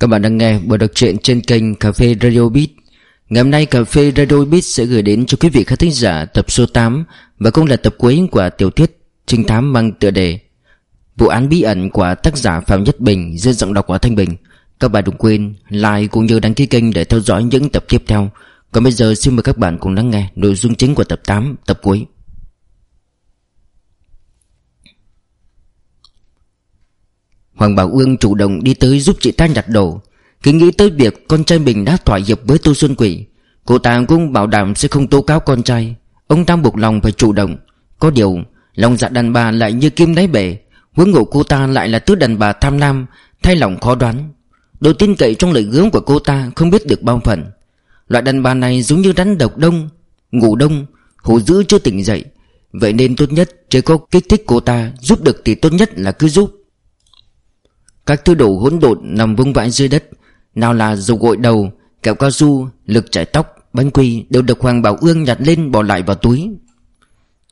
Các bạn đang nghe buổi đọc truyện trên kênh Cà phê Radio Beat. Ngày hôm nay Cà phê Radio Beat sẽ gửi đến cho quý vị khán thính giả tập số 8 Và cũng là tập cuối của tiểu thuyết trinh thám mang tựa đề. Vụ án bí ẩn của tác giả Phạm Nhất Bình dưới giọng đọc của Thanh Bình. Các bạn đừng quên like cũng như đăng ký kênh để theo dõi những tập tiếp theo. Còn bây giờ xin mời các bạn cùng lắng nghe nội dung chính của tập 8, tập cuối. Hoàng Bảo Ương chủ động đi tới giúp chị ta nhặt đồ. Cứ nghĩ tới việc con trai mình đã thỏa hiệp với Tô Xuân Quỷ, Cô ta cũng bảo đảm sẽ không tố cáo con trai. Ông ta buộc lòng phải chủ động. Có điều, Lòng dạ đàn bà lại như kim đáy bể, Huống ngộ cô ta lại là thứ đàn bà tham lam, Thay lòng khó đoán. Độ tin cậy trong lời gớm của cô ta không biết được bao phần. Loại đàn bà này giống như rắn độc đông, Ngủ đông Hổ dữ chưa tỉnh dậy. Vậy nên tốt nhất chỉ có kích thích cô ta, Giúp được thì tốt nhất là cứ giúp các thứ đồ hỗn độn nằm vung vãi dưới đất. Nào là dầu gội đầu, Kẹo cao su, Lực chải tóc, Bánh quy Đều được Hoàng Bảo Ương nhặt lên bỏ lại vào túi.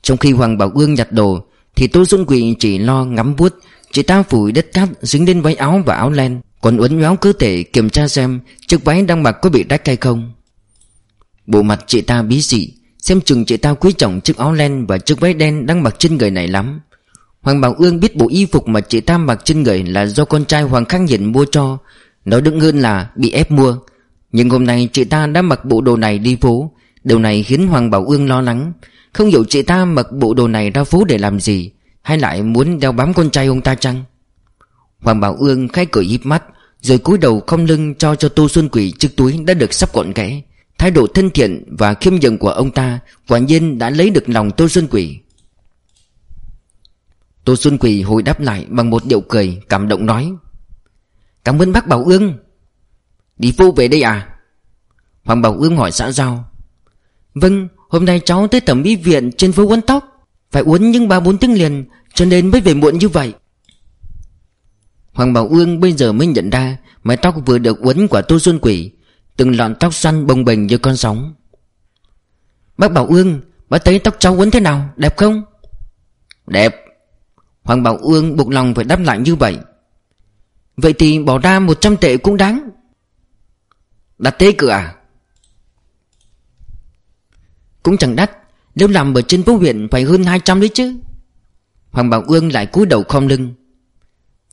Trong khi Hoàng Bảo Ương nhặt đồ, Thì Tô Dung Quỳ chỉ lo ngắm vuốt Chị ta phủi đất cát dính lên váy áo và áo len, Còn uốn nhoáo cơ thể kiểm tra xem Chiếc váy đang mặc có bị rách hay không. Bộ mặt chị ta bí dị, Xem chừng chị ta quý trọng chiếc áo len Và chiếc váy đen đang mặc trên người này lắm. Hoàng Bảo Ương biết bộ y phục mà chị Tam mặc trên người là do con trai Hoàng Khang Hiển mua cho. Nói đừng hơn là bị ép mua. Nhưng hôm nay chị ta đã mặc bộ đồ này đi phố. Điều này khiến Hoàng Bảo Ương lo lắng. Không hiểu chị ta mặc bộ đồ này ra phố để làm gì, Hay lại muốn đeo bám con trai ông ta chăng? Hoàng Bảo Ương khai cởi híp mắt, Rồi cúi đầu không lưng cho cho Tô Xuân Quỷ chiếc túi đã được sắp gọn kẽ Thái độ thân thiện và khiêm nhường của ông ta Quả nhiên đã lấy được lòng Tô Xuân Quỷ Tô Xuân Quỳ hồi đáp lại bằng một điệu cười cảm động nói, Cảm ơn bác Bảo Ương. Đi phu về đây à? Hoàng Bảo Ương hỏi xã giao Vâng hôm nay cháu tới thẩm mỹ viện trên phố uốn tóc, Phải uốn những ba bốn tiếng liền, Cho nên mới về muộn như vậy. Hoàng Bảo Ương bây giờ mới nhận ra Mái tóc vừa được uốn của Tô Xuân Quỷ Từng lọn tóc xoăn bồng bềnh như con sóng. Bác Bảo Ương, Bác thấy tóc cháu uốn thế nào, Đẹp không? Đẹp. Hoàng Bảo Ương buộc lòng phải đáp lại như vậy. Vậy thì bỏ ra 100 tệ cũng đáng. Đặt tế cửa à? Cũng chẳng đắt, Nếu làm ở trên phố huyện phải hơn 200 đấy chứ. Hoàng Bảo Ương lại cúi đầu khom lưng.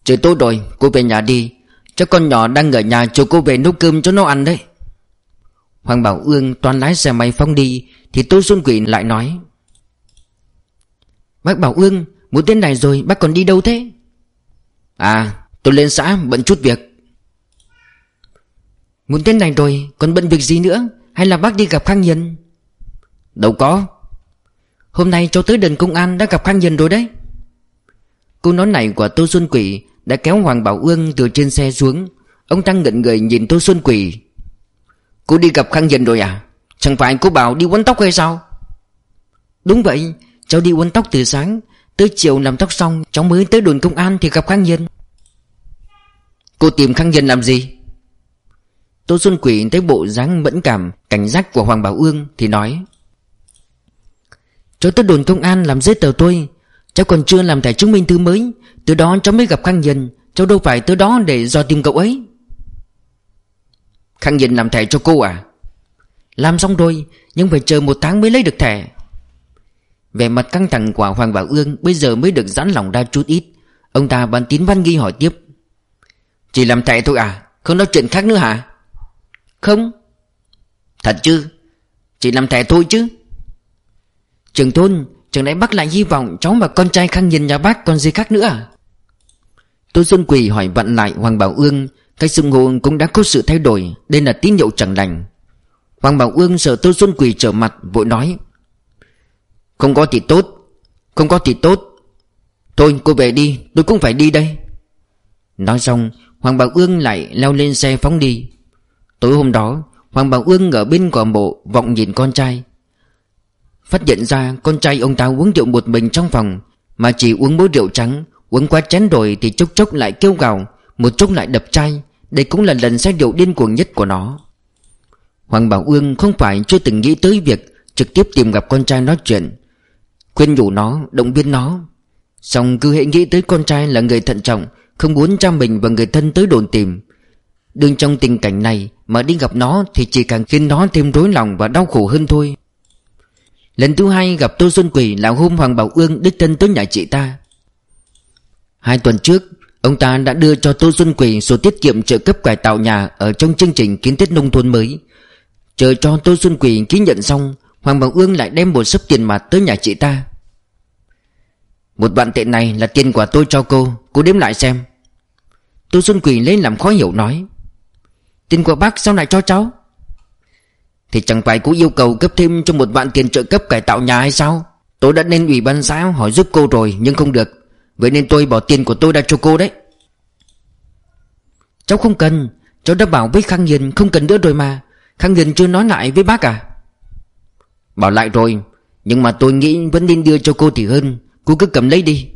Trời tối rồi, cô về nhà đi. Cho con nhỏ đang ở nhà cho cô về nấu cơm cho nó ăn đấy. Hoàng Bảo Ương toàn lái xe máy phóng đi, Thì Tô Xuân Quỷ lại nói. Bác Bảo Ương Muốn tên này rồi, bác còn đi đâu thế? À tôi lên xã, bận chút việc. Muốn tên này rồi, còn bận việc gì nữa? Hay là bác đi gặp Khang Nhân Đâu có. Hôm nay cháu tới đền công an đã gặp Khang Nhân rồi đấy. Câu nói này của Tô Xuân Quỷ Đã kéo Hoàng Bảo Ương từ trên xe xuống. Ông Tăng ngẩn người nhìn Tô Xuân Quỷ. Cô đi gặp Khang Nhân rồi à? Chẳng phải cô bảo đi uốn tóc hay sao? Đúng vậy, Cháu đi uốn tóc từ sáng. Tới chiều làm tóc xong, Cháu mới tới đồn công an thì gặp Khang Nhân. Cô tìm Khang Nhân làm gì? Tô Xuân Quỷ thấy bộ dáng mẫn cảm, Cảnh giác của Hoàng Bảo Ương Thì nói, Cháu tới đồn công an làm giấy tờ tôi, Cháu còn chưa làm thẻ chứng minh thư mới, Từ đó cháu mới gặp Khang Nhân, Cháu đâu phải tới đó để do tìm cậu ấy. Khang Nhân làm thẻ cho cô à? Làm xong rồi, Nhưng phải chờ một tháng mới lấy được thẻ về mặt căng thẳng của Hoàng Bảo Ương Bây giờ mới được giãn lòng ra chút ít. Ông ta bán tín văn nghi hỏi tiếp. Chỉ làm thẻ thôi à? Không nói chuyện khác nữa hả? Không. Thật chứ? Chỉ làm thẻ thôi chứ. Trường thôn, Trường nãy bác lại hy vọng cháu và con trai khang nhìn nhà bác còn gì khác nữa à? Tô Xuân Quỳ hỏi vặn lại Hoàng Bảo Ương Cách xưng hô cũng đã có sự thay đổi, Đây là tín hiệu chẳng lành. Hoàng Bảo Ương sợ Tô Xuân Quỳ trở mặt, Vội nói không có thì tốt. Không có thì tốt. Thôi, cô về đi. Tôi cũng phải đi đây. Nói xong, Hoàng Bảo Ương lại leo lên xe phóng đi. Tối hôm đó, Hoàng Bảo Ương ở bên cỏ mộ Vọng nhìn con trai. Phát hiện ra con trai ông ta uống rượu một mình trong phòng, Mà chỉ uống bố rượu trắng, Uống quá chén rồi thì chốc chốc lại kêu gào, Một chốc lại đập chai. Đây cũng là lần say rượu điên cuồng nhất của nó. Hoàng Bảo Ương không phải chưa từng nghĩ tới việc Trực tiếp tìm gặp con trai nói chuyện. Khuyên nhủ nó, động viên nó. Xong cứ hệ nghĩ tới con trai là người thận trọng Không muốn cha mình và người thân tới đồn tìm. Đương trong tình cảnh này Mà đi gặp nó thì chỉ càng khiến nó thêm rối lòng và đau khổ hơn thôi. Lần thứ hai gặp Tô Xuân Quỷ là hôm Hoàng Bảo Ương đích thân tới nhà chị ta. Hai tuần trước Ông ta đã đưa cho Tô Xuân Quỷ số tiết kiệm trợ cấp cải tạo nhà Ở trong chương trình kiến thiết nông thôn mới. Chờ cho Tô Xuân Quỷ ký nhận xong Hoàng Bảo Ương lại đem một sấp tiền mặt tới nhà chị ta. Một vạn tệ này là tiền quả tôi cho cô Cô đếm lại xem. Tô Xuân quỳ lên làm khó hiểu nói, Tiền của bác sao lại cho cháu? Thì chẳng phải cô yêu cầu cấp thêm cho một vạn tiền trợ cấp cải tạo nhà hay sao? Tôi đã nên ủy ban xã hỏi giúp cô rồi, nhưng không được. Vậy nên tôi bỏ tiền của tôi ra cho cô đấy. Cháu không cần. Cháu đã bảo với Khang Hiền không cần nữa rồi mà. Khang Hiền chưa nói lại với bác à? Bảo lại rồi, Nhưng mà tôi nghĩ vẫn nên đưa cho cô thì hơn. Cô cứ cầm lấy đi.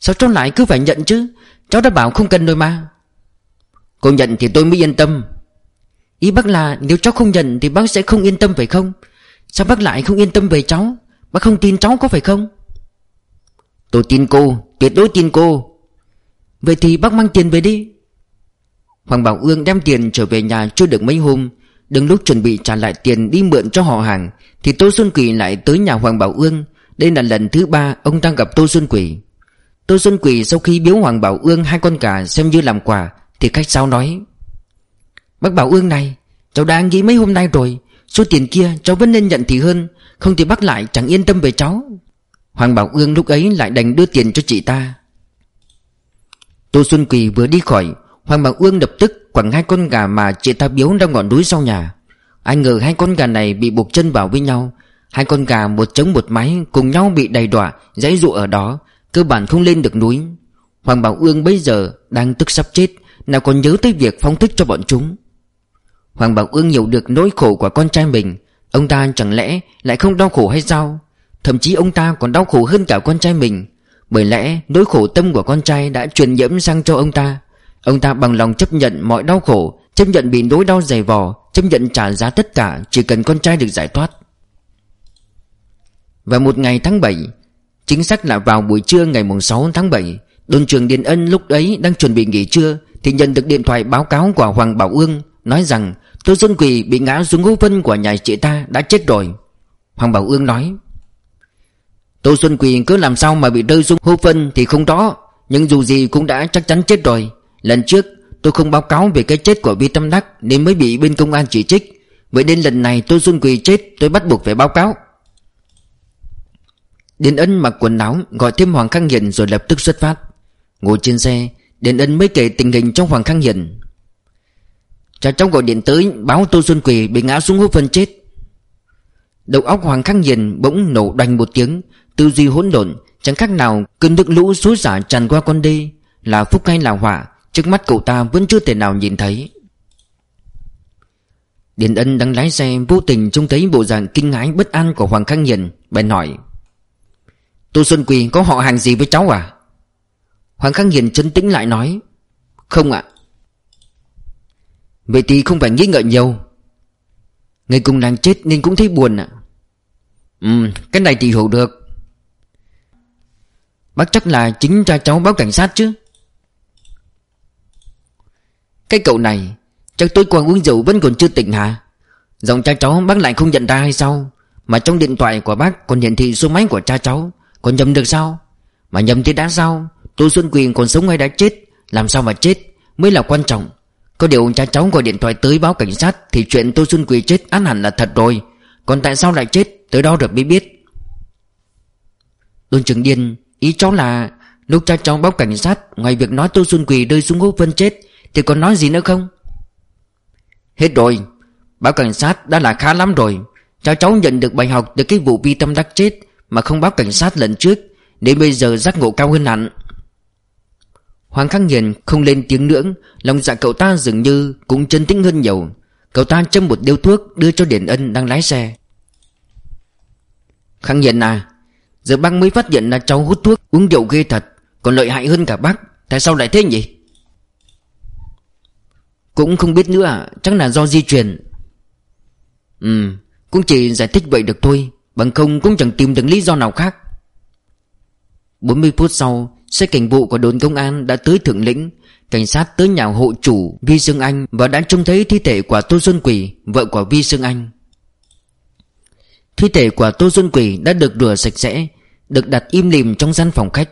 Sao cháu lại cứ phải nhận chứ? Cháu đã bảo không cần rồi mà. Cô nhận thì tôi mới yên tâm. Ý bác là nếu cháu không nhận Thì bác sẽ không yên tâm, phải không? Sao bác lại không yên tâm về cháu? Bác không tin cháu có phải không? Tôi tin cô, Tuyệt đối tin cô. Vậy thì bác mang tiền về đi. Hoàng Bảo Ương đem tiền trở về nhà chưa được mấy hôm Đừng lúc chuẩn bị trả lại tiền đi mượn cho họ hàng, Thì Tô Xuân Quỷ lại tới nhà Hoàng Bảo Ương. Đây là lần thứ ba ông đang gặp Tô Xuân Quỷ Tô Xuân Quỷ sau khi biếu Hoàng Bảo Ương hai con gà xem như làm quà, Thì khách sao nói, Bác Bảo Ương này, Cháu đã nghĩ mấy hôm nay rồi, Số tiền kia cháu vẫn nên nhận thì hơn, Không thì bác lại chẳng yên tâm về cháu. Hoàng Bảo Ương lúc ấy lại đành đưa tiền cho chị ta. Tô Xuân Quỳ vừa đi khỏi Hoàng Bảo Ương lập tức quẳng hai con gà mà chị ta biếu ra ngọn núi sau nhà. Anh ngờ hai con gà này bị buộc chân vào với nhau. Hai con gà một trống một máy cùng nhau bị đầy đọa, Dãy dụ ở đó, Cơ bản không lên được núi. Hoàng Bảo Ương bây giờ đang tức sắp chết, Nào còn nhớ tới việc phóng thích cho bọn chúng. Hoàng Bảo Ương hiểu được nỗi khổ của con trai mình. Ông ta chẳng lẽ lại không đau khổ hay sao? Thậm chí ông ta còn đau khổ hơn cả con trai mình. Bởi lẽ nỗi khổ tâm của con trai đã truyền nhiễm sang cho ông ta. Ông ta bằng lòng chấp nhận mọi đau khổ, Chấp nhận bị nỗi đau dày vò, Chấp nhận trả giá tất cả, Chỉ cần con trai được giải thoát. Và một ngày tháng 7 Chính xác là vào buổi trưa ngày 6 tháng 7 Đồn trưởng Điền Ân lúc ấy đang chuẩn bị nghỉ trưa, Thì nhận được điện thoại báo cáo của Hoàng Bảo Ương, Nói rằng Tô Xuân Quỳ bị ngã xuống hố phân của nhà chị ta đã chết rồi. Hoàng Bảo Ương nói, Tô Xuân Quỳ cứ làm sao mà bị rơi xuống hố phân thì không rõ, Nhưng dù gì cũng đã chắc chắn chết rồi. Lần trước, tôi không báo cáo về cái chết của Vi Tâm Đắc Nên mới bị bên công an chỉ trích. Vậy nên lần này tôi Xuân Quỳ chết, tôi bắt buộc phải báo cáo. Điền Ân mặc quần áo, gọi thêm Hoàng Khang Hiền rồi lập tức xuất phát. Ngồi trên xe Điền Ân mới kể tình hình trong Hoàng Khang Hiền. Cháu cháu gọi điện tới, báo Tô Xuân Quỳ bị ngã xuống hố phân chết. Đầu óc Hoàng Khang Hiền bỗng nổ đành một tiếng, Tư duy hỗn độn, Chẳng khác nào cơn nước lũ xối xả tràn qua con đê, Là phúc hay là họa Trước mắt cậu ta vẫn chưa thể nào nhìn thấy. Điền Ân đang lái xe, vô tình trông thấy bộ dạng kinh ngãi bất an của Hoàng Khang Hiền. Bèn hỏi, Tô Xuân Quỳ, có họ hàng gì với cháu à? Hoàng Khang Hiền chân tĩnh lại nói, Không ạ. Vậy thì không phải nghĩ ngợi nhiều. Người cùng đang chết nên cũng thấy buồn ạ. Ừ cái này thì hiểu được. Bác chắc là chính cha cháu báo cảnh sát chứ. Cái cậu này Chắc tối qua uống rượu vẫn còn chưa tỉnh hả? Giọng cha cháu bác lại không nhận ra hay sao? Mà trong điện thoại của bác còn hiển thị số máy của cha cháu. Còn nhầm được sao? Mà nhầm thì đã sao? Tô Xuân Quyền còn sống hay đã chết? Làm sao mà chết? Mới là quan trọng. Có điều cha cháu gọi điện thoại tới báo cảnh sát Thì chuyện Tô Xuân Quyền chết án hẳn là thật rồi. Còn tại sao lại chết? Tới đó được mới biết. Đồn Trường Điên, Ý cháu là Lúc cha cháu báo cảnh sát, Ngoài việc nói Tô Xuân Quỳ rơi xuống hố phân chết thì còn nói gì nữa không? Hết rồi. Báo cảnh sát đã là khá lắm rồi. Cháu cháu nhận được bài học từ cái vụ vi tâm đắc chết Mà không báo cảnh sát lần trước Nên bây giờ giác ngộ cao hơn hẳn. Hoàng Khắc Nghiền không lên tiếng nữa Lòng dạ cậu ta dường như cũng chân tĩnh hơn nhiều. Cậu ta châm một điếu thuốc đưa cho Điển Ân đang lái xe. Khang Nghiền à Giờ bác mới phát hiện là cháu hút thuốc Uống rượu ghê thật Còn lợi hại hơn cả bác Tại sao lại thế nhỉ cũng không biết nữa, Chắc là do di truyền. Ừ Cũng chỉ giải thích vậy được thôi, Bằng không cũng chẳng tìm được lý do nào khác. 40 phút sau, Xe cảnh vụ của đồn công an đã tới thượng lĩnh. Cảnh sát tới nhà hộ chủ Vi Sương Anh Và đã trông thấy thi thể của Tô Xuân Quỷ Vợ của Vi Sương Anh. Thi thể của Tô Xuân Quỷ đã được rửa sạch sẽ, Được đặt im lìm trong gian phòng khách.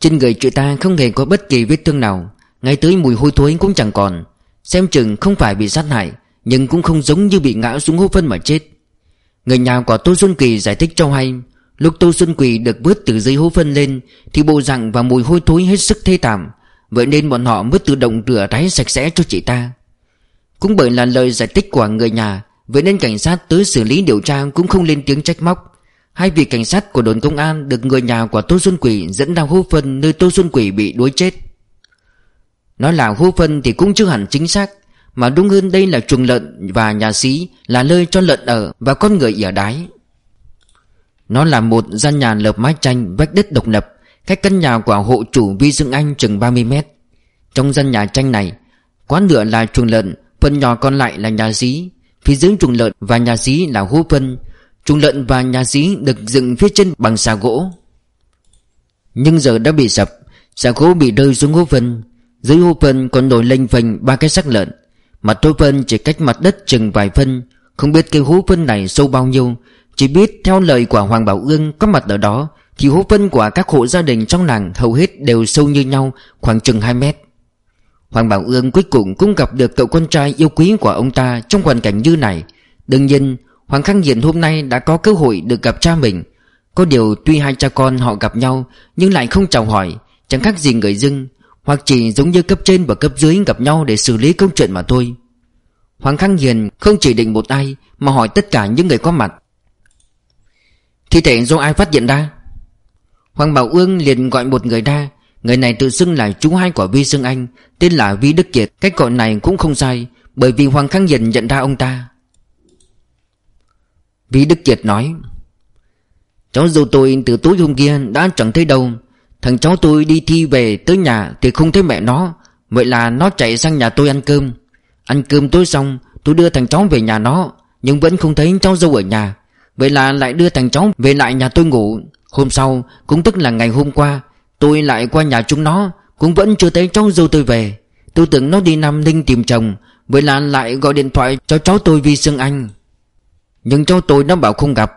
Trên người chị ta không hề có bất kỳ vết thương nào, Ngay tới mùi hôi thối cũng chẳng còn. Xem chừng không phải bị sát hại, Nhưng cũng không giống như bị ngã xuống hố phân mà chết. Người nhà của Tô Xuân Kỳ giải thích cho hay, Lúc Tô Xuân Quỳ được vớt từ dưới hố phân lên, Thì bộ rặng và mùi hôi thối hết sức thê thảm, Vậy nên bọn họ mới tự động rửa ráy sạch sẽ cho chị ta. Cũng bởi là lời giải thích của người nhà, Vậy nên cảnh sát tới xử lý điều tra cũng không lên tiếng trách móc. Hai vị cảnh sát của đồn công an được người nhà của Tô Xuân Quỷ dẫn ra hố phân nơi Tô Xuân Quỷ bị đuối chết. Nói là hố phân thì cũng chưa hẳn chính xác, Mà đúng hơn đây là chuồng lợn và nhà xí Là nơi cho lợn ở và con người ở đái. Nó là một gian nhà lợp mái tranh vách đất độc lập, Cách căn nhà của hộ chủ Vi Dương Anh chừng 30 mét. Trong gian nhà tranh này Quán nửa là chuồng lợn, Phần nhỏ còn lại là nhà xí. Phía dưới chuồng lợn và nhà xí là hố phân. Chuồng lợn và nhà xí được dựng phía trên bằng xà gỗ. Nhưng giờ đã bị sập, Xà gỗ bị rơi xuống hố phân. Dưới hố phân còn nổi lênh phênh ba cái xác lợn Mặt hố phân chỉ cách mặt đất chừng vài phân. Không biết cái hố phân này sâu bao nhiêu, Chỉ biết theo lời của Hoàng Bảo Ương có mặt ở đó, Thì hố phân của các hộ gia đình trong làng hầu hết đều sâu như nhau, Khoảng chừng 2 mét. Hoàng Bảo Ương cuối cùng cũng gặp được cậu con trai yêu quý của ông ta trong hoàn cảnh như này. Đương nhiên, Hoàng Khang Hiền hôm nay đã có cơ hội được gặp cha mình. Có điều tuy hai cha con họ gặp nhau, Nhưng lại không chào hỏi, Chẳng khác gì người dưng. Hoặc chỉ giống như cấp trên và cấp dưới gặp nhau để xử lý công chuyện mà thôi. Hoàng Khang Hiền không chỉ định một ai, Mà hỏi tất cả những người có mặt. Thi thể do ai phát hiện ra? Hoàng Bảo Ương liền gọi một người ra. Người này tự xưng là chú hai của Vi Sương Anh, Tên là Vi Đức Kiệt. Cách gọi này cũng không sai, Bởi vì Hoàng Khang Hiền nhận ra ông ta. Vi Đức Kiệt nói, Cháu dâu tôi từ tối hôm kia đã chẳng thấy đâu. Thằng cháu tôi đi thi về tới nhà thì không thấy mẹ nó. Vậy là nó chạy sang nhà tôi ăn cơm. Ăn cơm tối xong, tôi đưa thằng cháu về nhà nó, Nhưng vẫn không thấy cháu dâu ở nhà. Vậy là lại đưa thằng cháu về lại nhà tôi ngủ. Hôm sau, cũng tức là ngày hôm qua, Tôi lại qua nhà chúng nó, Cũng vẫn chưa thấy cháu dâu tôi về. Tôi tưởng nó đi Nam Ninh tìm chồng, Vậy là lại gọi điện thoại cho cháu tôi Vi Sương Anh. Nhưng cháu tôi nó bảo không gặp.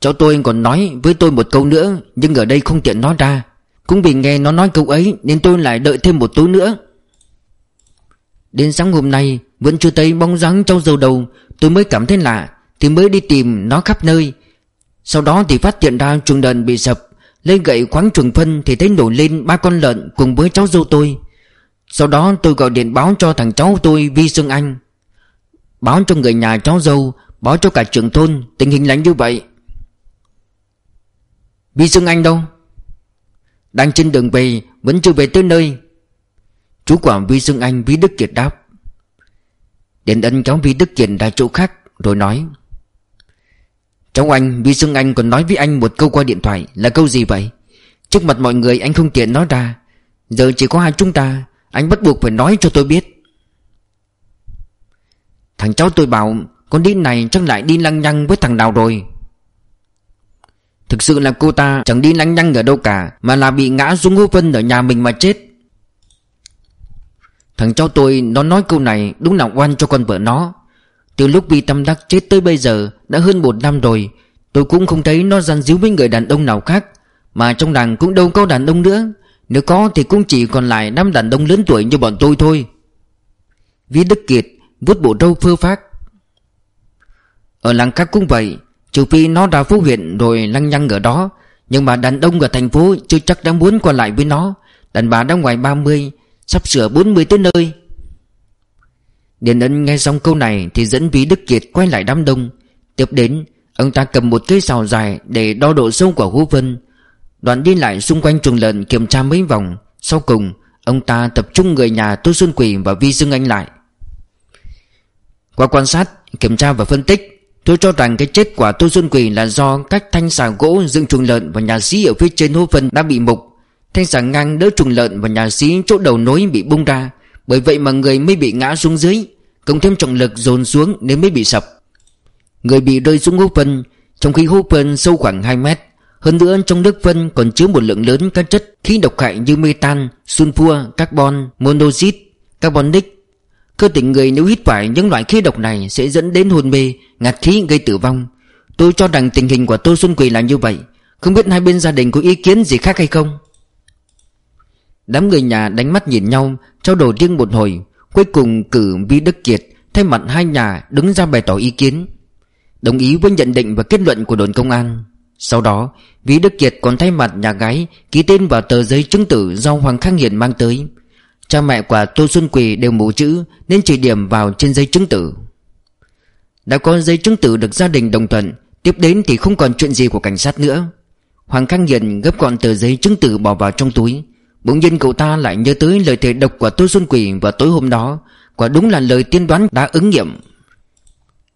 Cháu tôi còn nói với tôi một câu nữa, Nhưng ở đây không tiện nói ra. Cũng vì nghe nó nói câu ấy, Nên tôi lại đợi thêm một tối nữa. Đến sáng hôm nay, Vẫn chưa thấy bóng dáng trong dầu đầu, Tôi mới cảm thấy lạ, Thì mới đi tìm nó khắp nơi. Sau đó thì phát hiện ra chuồng đợn bị sập, Lấy gậy khoáng chuồng phân Thì thấy nổi lên ba con lợn cùng với cháu dâu tôi. Sau đó tôi gọi điện báo cho thằng cháu tôi, Vi Sương Anh. Báo cho người nhà cháu dâu, Báo cho cả trưởng thôn, Tình hình là như vậy. Vi Sương Anh đâu? Đang trên đường về, Vẫn chưa về tới nơi. Chú quản Vi Dương Anh Vi Đức Kiệt đáp. Điện ân cháu Vi Đức Kiệt ra chỗ khác, Rồi nói. Cháu anh Vi Dương Anh còn nói với anh một câu qua điện thoại, Là câu gì vậy? Trước mặt mọi người anh không tiện nói ra. Giờ chỉ có hai chúng ta, Anh bắt buộc phải nói cho tôi biết. Thằng cháu tôi bảo, Con đi này chắc lại đi lăng nhăng với thằng nào rồi? Thực sự là cô ta chẳng đi lăng nhăng ở đâu cả, Mà là bị ngã xuống hố phân ở nhà mình mà chết. Thằng cháu tôi, nó nói câu này đúng là oan cho con vợ nó. Từ lúc bị tâm đắc chết tới bây giờ, Đã hơn một năm rồi, Tôi cũng không thấy nó gian díu với người đàn ông nào khác, Mà trong làng cũng đâu có đàn ông nữa. Nếu có thì cũng chỉ còn lại năm đàn ông lớn tuổi như bọn tôi thôi. Vĩ Đức Kiệt, vuốt bộ râu phơ phát Ở làng khác cũng vậy Trừ phi nó ra phú huyện rồi lăng nhăng ở đó. Nhưng mà đàn ông ở thành phố chưa chắc đã muốn qua lại với nó. Đàn bà đã ngoài 30 Sắp sửa 40 tới nơi. Điền ân nghe xong câu này Thì dẫn ví Đức Kiệt quay lại đám đông. Tiếp đến Ông ta cầm một cây sào dài Để đo độ sâu của hố vân. Đoạn đi lại xung quanh chuồng lợn kiểm tra mấy vòng. Sau cùng Ông ta tập trung người nhà Tô Xuân Quỳ và Vi Dương Anh lại. Qua quan sát, kiểm tra và phân tích Tôi cho rằng cái chết của Tô Xuân Quỳ là do cách thanh xà gỗ dựng chuồng lợn và nhà xí ở phía trên hố phân đã bị mục. Thanh xà ngang đỡ chuồng lợn và nhà xí chỗ đầu nối bị bung ra. Bởi vậy mà người mới bị ngã xuống dưới Cộng thêm trọng lực dồn xuống nên mới bị sập. Người bị rơi xuống hố phân Trong khi hố phân sâu khoảng 2 mét Hơn nữa trong nước phân còn chứa một lượng lớn các chất khí độc hại như metan, sunfua, carbon, monoxide, carbonic Cơ thể người nếu hít phải những loại khí độc này sẽ dẫn đến hôn mê, ngạt khí gây tử vong. Tôi cho rằng tình hình của Tô Xuân Quỳ là như vậy. Không biết hai bên gia đình có ý kiến gì khác hay không? Đám người nhà đánh mắt nhìn nhau Trao đổi riêng một hồi. Cuối cùng cử Vi Đức Kiệt Thay mặt hai nhà đứng ra bày tỏ ý kiến. Đồng ý với nhận định và kết luận của đồn công an. Sau đó Vi Đức Kiệt còn thay mặt nhà gái Ký tên vào tờ giấy chứng tử do Hoàng Khang Hiền mang tới. Cha mẹ của Tô Xuân Quỳ đều mù chữ, Nên chỉ điểm vào trên giấy chứng tử. Đã có giấy chứng tử được gia đình đồng thuận, Tiếp đến thì không còn chuyện gì của cảnh sát nữa. Hoàng Khang Hiền gấp gọn tờ giấy chứng tử bỏ vào trong túi. Bỗng nhiên cậu ta lại nhớ tới lời thề độc của Tô Xuân quỳ vào tối hôm đó, Quả đúng là lời tiên đoán đã ứng nghiệm.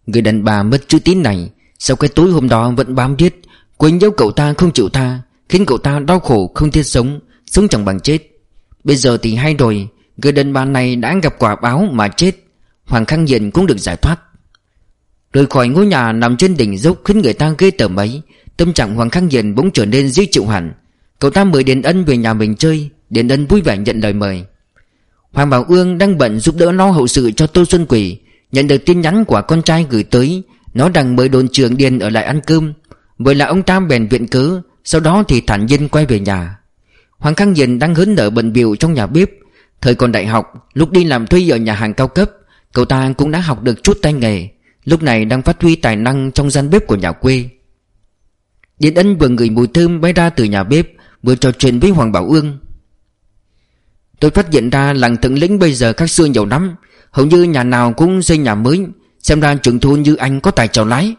Người đàn bà mất chữ tín này, Sau cái tối hôm đó vẫn bám biết Quên nhớ cậu ta không chịu tha, Khiến cậu ta đau khổ không thiết sống Sống chẳng bằng chết. Bây giờ thì hay rồi Người đàn bà này đã gặp quả báo mà chết. Hoàng Khang Diện cũng được giải thoát. Rời khỏi ngôi nhà nằm trên đỉnh dốc khiến người ta ghê tởm ấy, Tâm trạng Hoàng Khang Diện bỗng trở nên dễ chịu hẳn. Cậu ta mời Điền Ân về nhà mình chơi, Điền Ân vui vẻ nhận lời mời. Hoàng Bảo Ương đang bận giúp đỡ lo hậu sự cho Tô Xuân Quỷ, Nhận được tin nhắn của con trai gửi tới, Nó đang mời đồn trưởng Điền ở lại ăn cơm. Vậy là ông Tam bèn viện cớ, Sau đó thì thản nhiên quay về nhà. Hoàng Khang Hiền đang hớn nở bận biểu trong nhà bếp. Thời còn đại học, Lúc đi làm thuê ở nhà hàng cao cấp, Cậu ta cũng đã học được chút tay nghề. Lúc này đang phát huy tài năng trong gian bếp của nhà quê. Điện Ân vừa ngửi mùi thơm bay ra từ nhà bếp, Vừa trò chuyện với Hoàng Bảo Ương. Tôi phát hiện ra làng thượng lĩnh bây giờ khác xưa nhiều lắm. Hầu như nhà nào cũng xây nhà mới, Xem ra trưởng thôn như anh có tài trèo lái.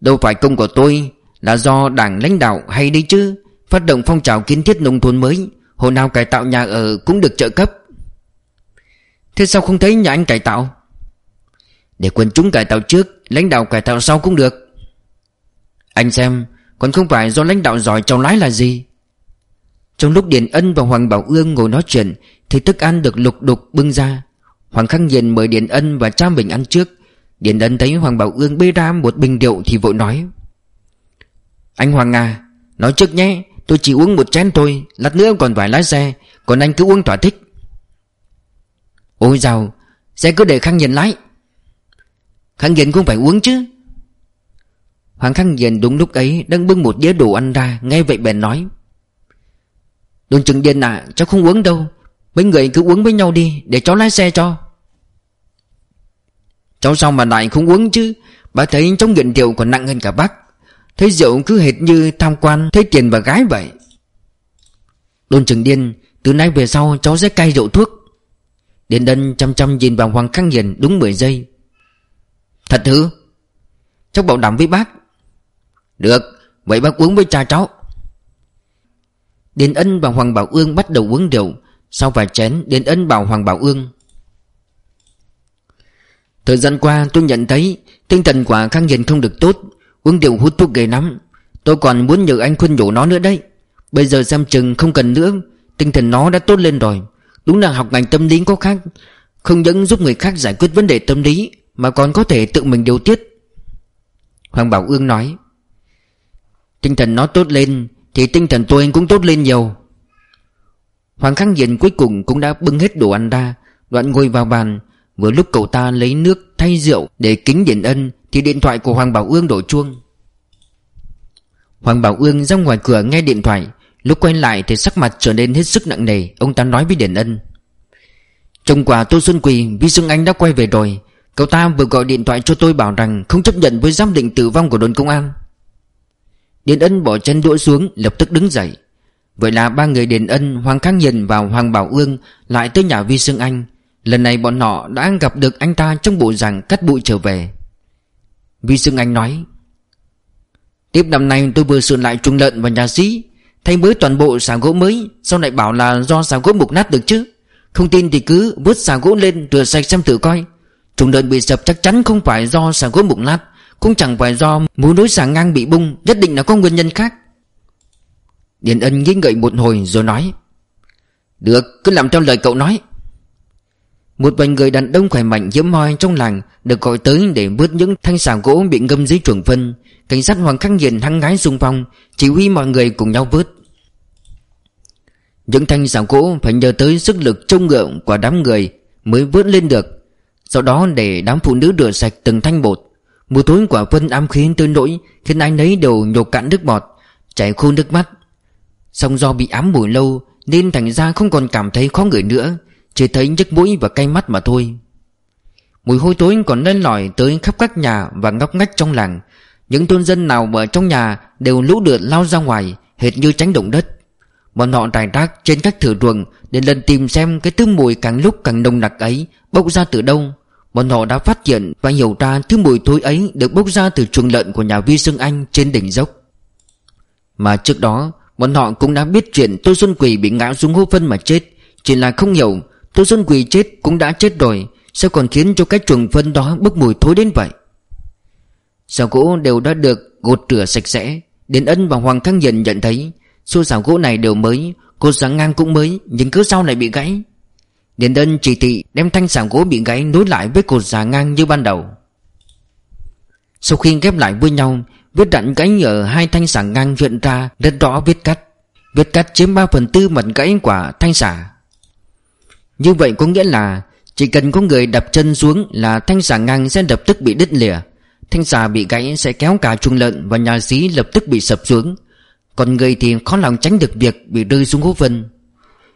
Đâu phải công của tôi Là do đảng lãnh đạo hay đi chứ. Phát động phong trào kiến thiết nông thôn mới Hồ nào cải tạo nhà ở cũng được trợ cấp. Thế sao không thấy nhà anh cải tạo? Để quần chúng cải tạo trước, Lãnh đạo cải tạo sau cũng được. Anh xem, Còn không phải do lãnh đạo giỏi trong lái là gì? Trong lúc Điền Ân và Hoàng Bảo Ương ngồi nói chuyện, Thì thức ăn được lục đục bưng ra. Hoàng Khang Nhiên mời Điền Ân và cha mình ăn trước. Điền Ân thấy Hoàng Bảo Ương bê ra một bình rượu thì vội nói. Anh Hoàng à Nói trước nhé Tôi chỉ uống một chén thôi, Lát nữa còn phải lái xe, Còn anh cứ uống thỏa thích. Ôi dào, Xe cứ để Khang Hiền lái. Khang Hiền cũng phải uống chứ. Hoàng Khang Hiền đúng lúc ấy Đang bưng một đĩa đồ ăn ra, Nghe vậy bèn nói. Đồn chừng điên à Cháu không uống đâu, Mấy người cứ uống với nhau đi, Để cháu lái xe cho. Cháu sao mà lại không uống chứ? Bà thấy cháu nghiện rượu còn nặng hơn cả bác. Thấy rượu cứ hệt như tham quan, Thấy tiền và gái vậy. Đồn chừng điên, Từ nay về sau cháu sẽ cai rượu thuốc. Điền đân chăm chăm nhìn vào Hoàng Khang Hiền đúng 10 giây. Thật hư? Cháu bảo đảm với bác. Được, Vậy bác uống với cha cháu. Điền Ân và Hoàng Bảo Ương bắt đầu uống rượu. Sau vài chén, Điền Ân bảo Hoàng Bảo Ương. Thời gian qua tôi nhận thấy Tinh thần của Khang Hiền không được tốt. Uống rượu hút thuốc ghê lắm. Tôi còn muốn nhờ anh khuyên nhủ nó nữa đấy. Bây giờ xem chừng không cần nữa. Tinh thần nó đã tốt lên rồi. Đúng là học ngành tâm lý có khác. Không những giúp người khác giải quyết vấn đề tâm lý, Mà còn có thể tự mình điều tiết. Hoàng Bảo Ương nói, Tinh thần nó tốt lên, thì tinh thần tôi cũng tốt lên nhiều. Hoàng Khang Diện cuối cùng cũng đã bưng hết đồ ăn ra, Đoạn ngồi vào bàn Vừa lúc cậu ta lấy nước thay rượu Để kính điện ân Thì điện thoại của Hoàng Bảo Ương đổ chuông. Hoàng Bảo Ương ra ngoài cửa nghe điện thoại. Lúc quay lại thì sắc mặt trở nên hết sức nặng nề. Ông ta nói với Điển Ân. Chồng quả Tô Xuân Quỳ Vi Xuân Anh đã quay về rồi. Cậu ta vừa gọi điện thoại cho tôi bảo rằng Không chấp nhận với giám định tử vong của đồn công an. Điền Ân bỏ chân đũa xuống lập tức đứng dậy. Vậy là ba người Điền Ân, Hoàng Khang Hiền và Hoàng Bảo Ương lại tới nhà Vi dương Anh. Lần này bọn họ đã gặp được anh ta trong bộ rằng cắt bụi trở về. Vi Sương Anh nói, Tiếp năm nay tôi vừa sửa lại chuồng lợn và nhà sĩ Thay mới toàn bộ xà gỗ mới, Sau lại bảo là do xà gỗ mục nát được chứ. Không tin thì cứ vớt xà gỗ lên rửa sạch xem thử coi. Chuồng lợn bị sập chắc chắn không phải do xà gỗ mục nát, cũng chẳng phải do mối nối xà ngang bị bung, Nhất định là có nguyên nhân khác. Điền ân nghĩ ngợi một hồi rồi nói, Được, cứ làm theo lời cậu nói. Một vài người đàn ông khỏe mạnh hiếm hoi trong làng Được gọi tới để vớt những thanh xà gỗ bị ngâm dưới chuồng phân Cảnh sát Hoàng Khắc Hiền hăng gái xung phong, Chỉ huy mọi người cùng nhau vớt. Những thanh xà gỗ phải nhờ tới sức lực trông ngựa của đám người Mới vớt lên được. Sau đó để đám phụ nữ rửa sạch từng thanh bột. Mùi thối quả phân ám khí tới nỗi Khiến anh ấy đều nhột cạn nước bọt, Chảy khô nước mắt. Xong do bị ám mùi lâu, Nên thành ra không còn cảm thấy khó ngửi nữa. Chỉ thấy nhức mũi và cay mắt mà thôi. Mùi hôi tối còn lên lỏi tới khắp các nhà và ngóc ngách trong làng. Những thôn dân nào ở trong nhà đều lũ lượt lao ra ngoài, Hệt như tránh động đất. Bọn họ rải rác trên các thửa ruộng Để lần tìm xem cái thứ mùi càng lúc càng nồng nặc ấy Bốc ra từ đâu. Bọn họ đã phát hiện và hiểu ra thứ mùi thối ấy Được bốc ra từ chuồng lợn của nhà vi Sương anh trên đỉnh dốc. Mà trước đó, Bọn họ cũng đã biết chuyện Tô Xuân Quỳ bị ngã xuống hố phân mà chết, Chỉ là không hiểu Tô Xuân Quỳ chết cũng đã chết rồi, Sao còn khiến cho cái chuồng phân đó bốc mùi thối đến vậy? Xào gỗ đều đã được gột rửa sạch sẽ, Đến ân và Hoàng Thăng Hiền nhận thấy, Xô xào gỗ này đều mới Cột sáng ngang cũng mới, Nhưng cứ sau này bị gãy. Điền Ân chỉ thị đem thanh xào gỗ bị gãy nối lại với cột già ngang như ban đầu. Sau khi ghép lại với nhau, Vết đạn gãy ở hai thanh xà ngang hiện ra rất rõ vết cắt. Vết cắt chiếm 3 phần tư mặt gãy của thanh xà. Như vậy có nghĩa là Chỉ cần có người đập chân xuống là thanh xà ngang sẽ lập tức bị đứt lìa. Thanh xà bị gãy sẽ kéo cả chuồng lợn và nhà xí lập tức bị sập xuống. Còn người thì khó lòng tránh được việc bị rơi xuống hố phân.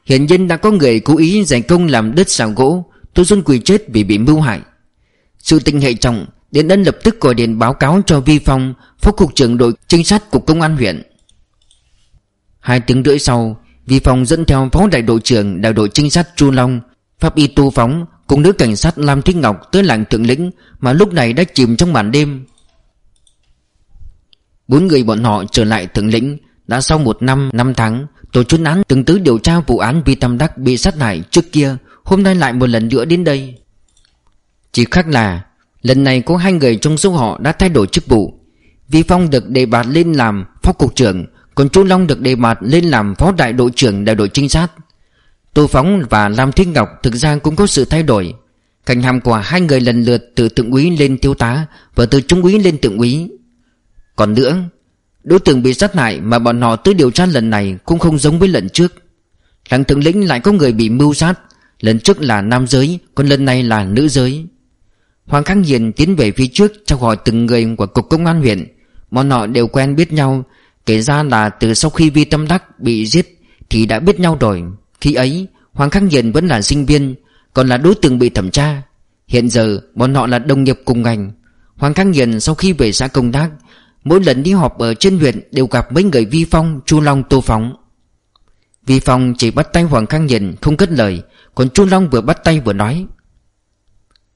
Hiện nhiên đã có người cố ý giải công làm đứt xào gỗ Tô Xuân Quỳ chết vì bị mưu hại. Sự tình hệ trọng, Điện Ân lập tức gọi điện báo cáo cho Vi Phong, Phó cục trưởng đội trinh sát cục công an huyện. Hai tiếng rưỡi sau Vi Phong dẫn theo phó đại đội trưởng đại đội trinh sát Chu Long, Pháp y tu phóng cùng nữ cảnh sát Lam Thích Ngọc tới làng thượng lĩnh Mà lúc này đã chìm trong màn đêm. Bốn người bọn họ trở lại thượng lĩnh Đã sau một năm năm tháng, Tổ chuyên án từng tứ điều tra vụ án Vi Tam Đắc bị sát hại trước kia, Hôm nay lại một lần nữa đến đây. Chỉ khác là, Lần này có hai người trong số họ đã thay đổi chức vụ. Vi Phong được đề bạt lên làm phó cục trưởng còn Chu Long được đề bạt lên làm phó đại đội trưởng đại đội trinh sát. Tô Phóng và Lam Thích Ngọc thực ra cũng có sự thay đổi. Cảnh hàm của hai người lần lượt từ thượng úy lên thiếu tá Và từ trung úy lên thượng úy. Còn nữa, Đối tượng bị sát hại mà bọn họ tới điều tra lần này Cũng không giống với lần trước. Làng thượng lĩnh lại có người bị mưu sát, Lần trước là nam giới, Còn lần này là nữ giới. Hoàng Khang Hiền tiến về phía trước Trao hỏi từng người của cục công an huyện. Bọn họ đều quen biết nhau Kể ra là từ sau khi Vi Tâm Đắc bị giết Thì đã biết nhau rồi. Khi ấy Hoàng Khang Nhiền vẫn là sinh viên Còn là đối tượng bị thẩm tra. Hiện giờ bọn họ là đồng nghiệp cùng ngành. Hoàng Khang Nhiền sau khi về xã công tác Mỗi lần đi họp ở trên huyện Đều gặp mấy người Vi Phong, Chu Long, Tô Phóng. Vi Phong chỉ bắt tay Hoàng Khang Nhiền Không cất lời Còn Chu Long vừa bắt tay vừa nói.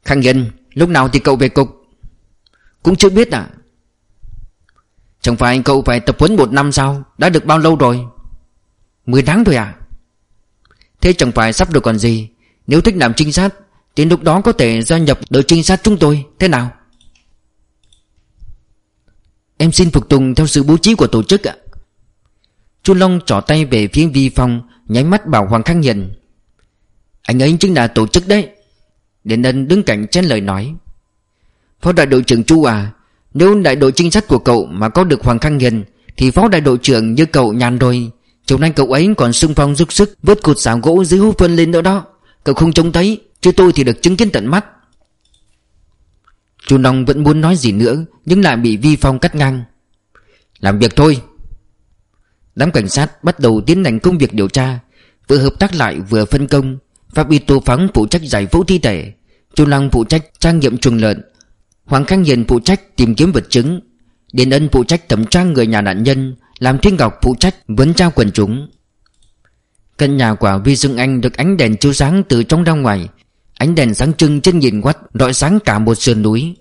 Khang Hiền Lúc nào thì cậu về cục? Cũng chưa biết à Chẳng phải cậu phải tập huấn một năm sao? Đã được bao lâu rồi? Mười tháng thôi à? Thế chẳng phải sắp được còn gì. Nếu thích làm trinh sát, Thì lúc đó có thể gia nhập đội trinh sát chúng tôi. Thế nào? Em xin phục tùng theo sự bố trí của tổ chức ạ. Chu Long trỏ tay về phía Vi Phong, Nháy mắt bảo Hoàng Khang nhìn Anh ấy chính là tổ chức đấy. Điện Ân đứng cạnh chen lời nói. Phó đại đội trưởng Chu à nếu đại đội trinh sát của cậu mà có được Hoàng Khang Hiền, Thì phó đại đội trưởng như cậu nhàn rồi. Chiều nay cậu ấy còn xung phong giúp sức Vớt cột xảo gỗ dưới hố phân lên nữa đó. Cậu không trông thấy, Chứ tôi thì được chứng kiến tận mắt. Chu Long vẫn muốn nói gì nữa, Nhưng lại bị Vi Phong cắt ngang. Làm việc thôi. Đám cảnh sát bắt đầu tiến hành công việc điều tra, Vừa hợp tác lại vừa phân công. Pháp y tô phóng phụ trách giải phẫu thi thể. Chu Long phụ trách trang nghiệm chuồng lợn. Hoàng Khang Hiền phụ trách tìm kiếm vật chứng. Điền Ân phụ trách thẩm tra người nhà nạn nhân, Làm Thiên Ngọc phụ trách vấn trao quần chúng. Căn nhà của Vi Dương Anh được ánh đèn chiếu sáng từ trong ra ngoài. Ánh đèn sáng trưng trên nhìn quắt, rọi sáng cả một sườn núi.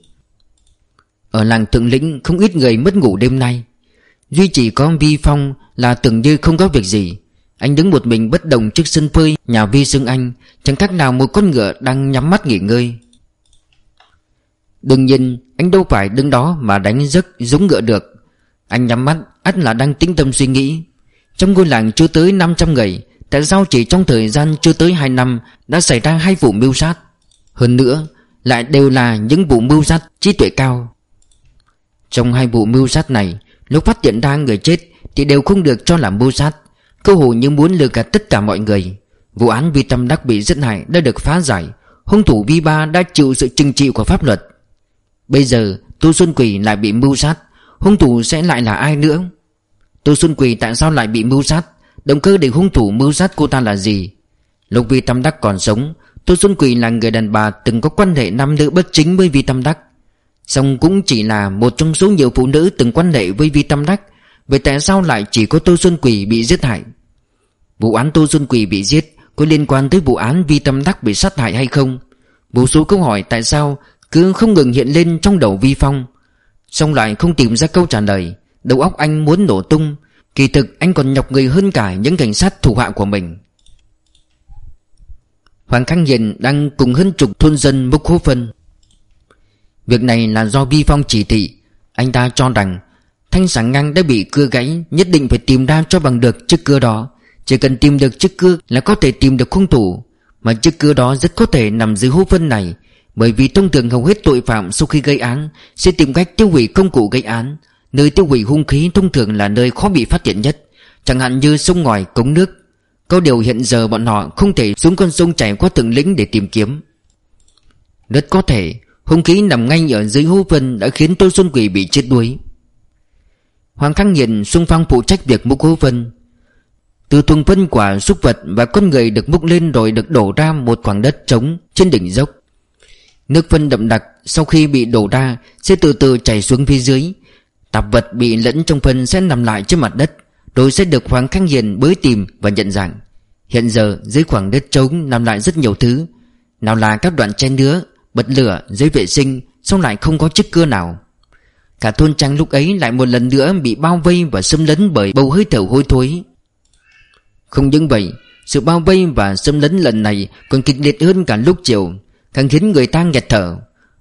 Ở làng Thượng Lĩnh, không ít người mất ngủ đêm nay. Duy chỉ có Vi Phong là tưởng như không có việc gì. Anh đứng một mình bất động trước sân phơi Nhà vi Dương anh, Chẳng khác nào một con ngựa đang nhắm mắt nghỉ ngơi. Đương nhiên, Anh đâu phải đứng đó mà đánh giấc giống ngựa được. Anh nhắm mắt, ắt là đang tĩnh tâm suy nghĩ. Trong ngôi làng chưa tới 500 người, Tại sao chỉ trong thời gian chưa tới 2 năm Đã xảy ra hai vụ mưu sát? Hơn nữa, Lại đều là những vụ mưu sát trí tuệ cao. Trong hai vụ mưu sát này, Lúc phát hiện ra người chết Thì đều không được cho là mưu sát. Cơ hồ như muốn lừa gạt tất cả mọi người. Vụ án Vi Tâm Đắc bị giết hại đã được phá giải, Hung thủ Vi Ba đã chịu sự trừng trị của pháp luật. Bây giờ Tô Xuân Quỳ lại bị mưu sát, Hung thủ sẽ lại là ai nữa? Tô Xuân Quỳ tại sao lại bị mưu sát? Động cơ để hung thủ mưu sát cô ta là gì? Lúc Vi Tâm Đắc còn sống, Tô Xuân Quỳ là người đàn bà từng có quan hệ nam nữ bất chính với Vi Tâm Đắc. Xong cũng chỉ là một trong số nhiều phụ nữ từng quan hệ với Vi Tâm Đắc. Vậy tại sao lại chỉ có Tô Xuân Quỳ bị giết hại? Vụ án Tô Xuân Quỳ bị giết Có liên quan tới vụ án Vi Tâm Đắc bị sát hại hay không? Vô số câu hỏi tại sao cứ không ngừng hiện lên trong đầu Vi Phong. Xong lại không tìm ra câu trả lời, Đầu óc anh muốn nổ tung. Kỳ thực anh còn nhọc người hơn cả những cảnh sát thủ hạ của mình. Hoàng Khang Hiền đang cùng hơn chục thôn dân bốc hố phân. Việc này là do Vi Phong chỉ thị. Anh ta cho rằng, Thanh sản ngang đã bị cưa gãy, Nhất định phải tìm ra cho bằng được chiếc cưa đó. Chỉ cần tìm được chiếc cưa là có thể tìm được hung thủ. Mà chiếc cưa đó rất có thể nằm dưới hố phân này. Bởi vì thông thường hầu hết tội phạm sau khi gây án Sẽ tìm cách tiêu hủy công cụ gây án. Nơi tiêu hủy hung khí thông thường là nơi khó bị phát hiện nhất. Chẳng hạn như sông ngòi, cống nước. Có điều hiện giờ bọn họ không thể xuống con sông chảy qua từng lĩnh để tìm kiếm. Rất có thể Hung khí nằm ngay ở dưới hố phân đã khiến Tô Xuân Quỳ bị chết đuối. Hoàng Khang nhìn xung phong phụ trách việc múc hố phân Từ thùng phân quả súc vật và con người được múc lên rồi được đổ ra một khoảng đất trống trên đỉnh dốc. Nước phân đậm đặc sau khi bị đổ ra sẽ từ từ chảy xuống phía dưới. Tạp vật bị lẫn trong phân sẽ nằm lại trên mặt đất Rồi sẽ được Hoàng Khang Hiền bới tìm và nhận dạng. Hiện giờ dưới khoảng đất trống nằm lại rất nhiều thứ. Nào là các đoạn chen nứa Bật lửa, giấy vệ sinh Xong lại không có chiếc cưa nào. Cả thôn trang lúc ấy lại một lần nữa Bị bao vây và xâm lấn bởi bầu hơi thở hôi thối. Không những vậy Sự bao vây và xâm lấn lần này Còn kịch liệt hơn cả lúc chiều. Càng khiến người ta nghẹt thở.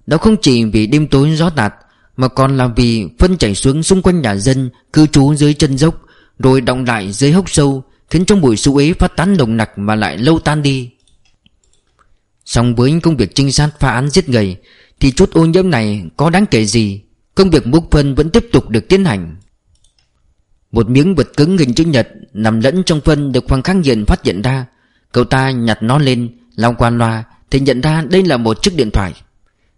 Đó không chỉ vì đêm tối gió tạt, Mà còn là vì phân chảy xuống xung quanh nhà dân, Cư trú dưới chân dốc, Rồi động lại dưới hốc sâu, Khiến trong buổi xu ấy phát tán nồng nặc Mà lại lâu tan đi. Song với công việc trinh sát phá án giết người, Thì chút ô nhiễm này có đáng kể gì? Công việc múc phân vẫn tiếp tục được tiến hành. Một miếng vật cứng hình chữ nhật Nằm lẫn trong phân được Hoàng Khang Hiền phát hiện ra. Cậu ta nhặt nó lên, Lao qua loa thì nhận ra đây là một chiếc điện thoại.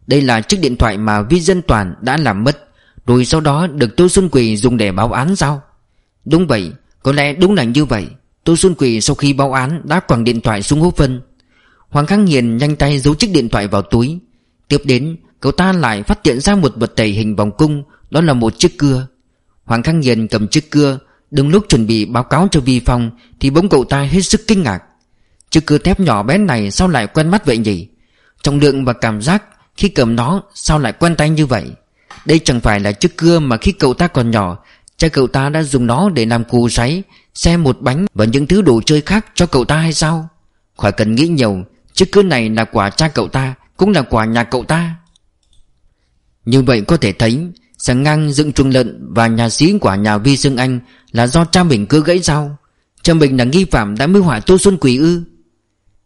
Đây là chiếc điện thoại mà Vi Dân Toàn đã làm mất, Rồi sau đó được Tô Xuân Quỳ dùng để báo án sao Đúng vậy, Có lẽ đúng là như vậy. Tô Xuân Quỳ sau khi báo án đã quẳng điện thoại xuống hố phân. Hoàng Khang Hiền nhanh tay giấu chiếc điện thoại vào túi. Tiếp đến, Cậu ta lại phát hiện ra một vật thể hình vòng cung, Đó là một chiếc cưa. Hoàng Khang Hiền cầm chiếc cưa Đừng lúc chuẩn bị báo cáo cho Vi Phong Thì bỗng cậu ta hết sức kinh ngạc. Chứ cưa thép nhỏ bé này sao lại quen mắt vậy nhỉ? Trọng lượng và cảm giác, Khi cầm nó, sao lại quen tay như vậy? Đây chẳng phải là chiếc cưa mà khi cậu ta còn nhỏ, Cha cậu ta đã dùng nó để làm cù sáy Xe một bánh và những thứ đồ chơi khác cho cậu ta hay sao? Khỏi cần nghĩ nhiều, Chiếc cưa này là quả cha cậu ta, Cũng là quả nhà cậu ta. Như vậy có thể thấy Sáng ngang dựng chuồng lợn Và nhà sĩ của nhà Vi Dương Anh Là do cha mình cưa gãy sao Cha mình là nghi phạm đã mưu họa Tô Xuân Quỷ ư?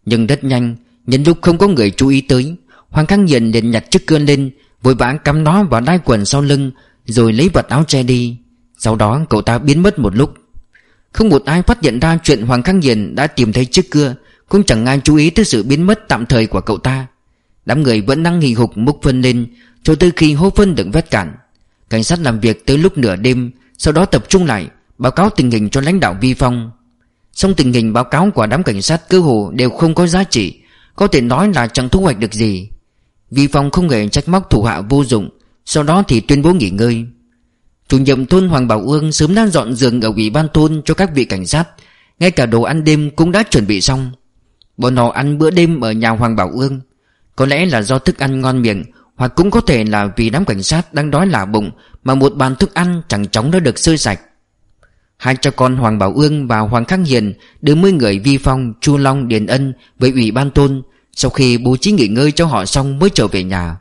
Nhưng rất nhanh, Nhân lúc không có người chú ý tới, Hoàng Khang Hiền liền nhặt chiếc cưa lên, Vội vã cắm nó vào đai quần sau lưng, Rồi lấy vật áo che đi. Sau đó, cậu ta biến mất một lúc. Không một ai phát hiện ra chuyện Hoàng Khang Hiền đã tìm thấy chiếc cưa, cũng chẳng ai chú ý tới sự biến mất tạm thời của cậu ta. Đám người vẫn đang hì hục múc phân lên, Cho tới khi hố phân được vét cạn. Cảnh sát làm việc tới lúc nửa đêm, Sau đó tập trung lại, Báo cáo tình hình cho lãnh đạo Vi Phong. Xong tình hình báo cáo của đám cảnh sát cơ hồ đều không có giá trị, Có thể nói là chẳng thu hoạch được gì. Vi Phong không hề trách móc thủ hạ vô dụng, Sau đó thì tuyên bố nghỉ ngơi. Chủ nhiệm thôn Hoàng Bảo Ương sớm đã dọn giường ở ủy ban thôn cho các vị cảnh sát, Ngay cả đồ ăn đêm cũng đã chuẩn bị xong. Bọn họ ăn bữa đêm ở nhà Hoàng Bảo Ương, Có lẽ là do thức ăn ngon miệng, Hoặc cũng có thể là vì đám cảnh sát đang đói lả bụng Mà một bàn thức ăn chẳng chóng đã được sơi sạch. Hai cha con Hoàng Bảo Ương và Hoàng Khắc Hiền Đưa mươi người vi phong, Chu Long, Điền Ân Với ủy ban tôn Sau khi bố trí nghỉ ngơi cho họ xong mới trở về nhà.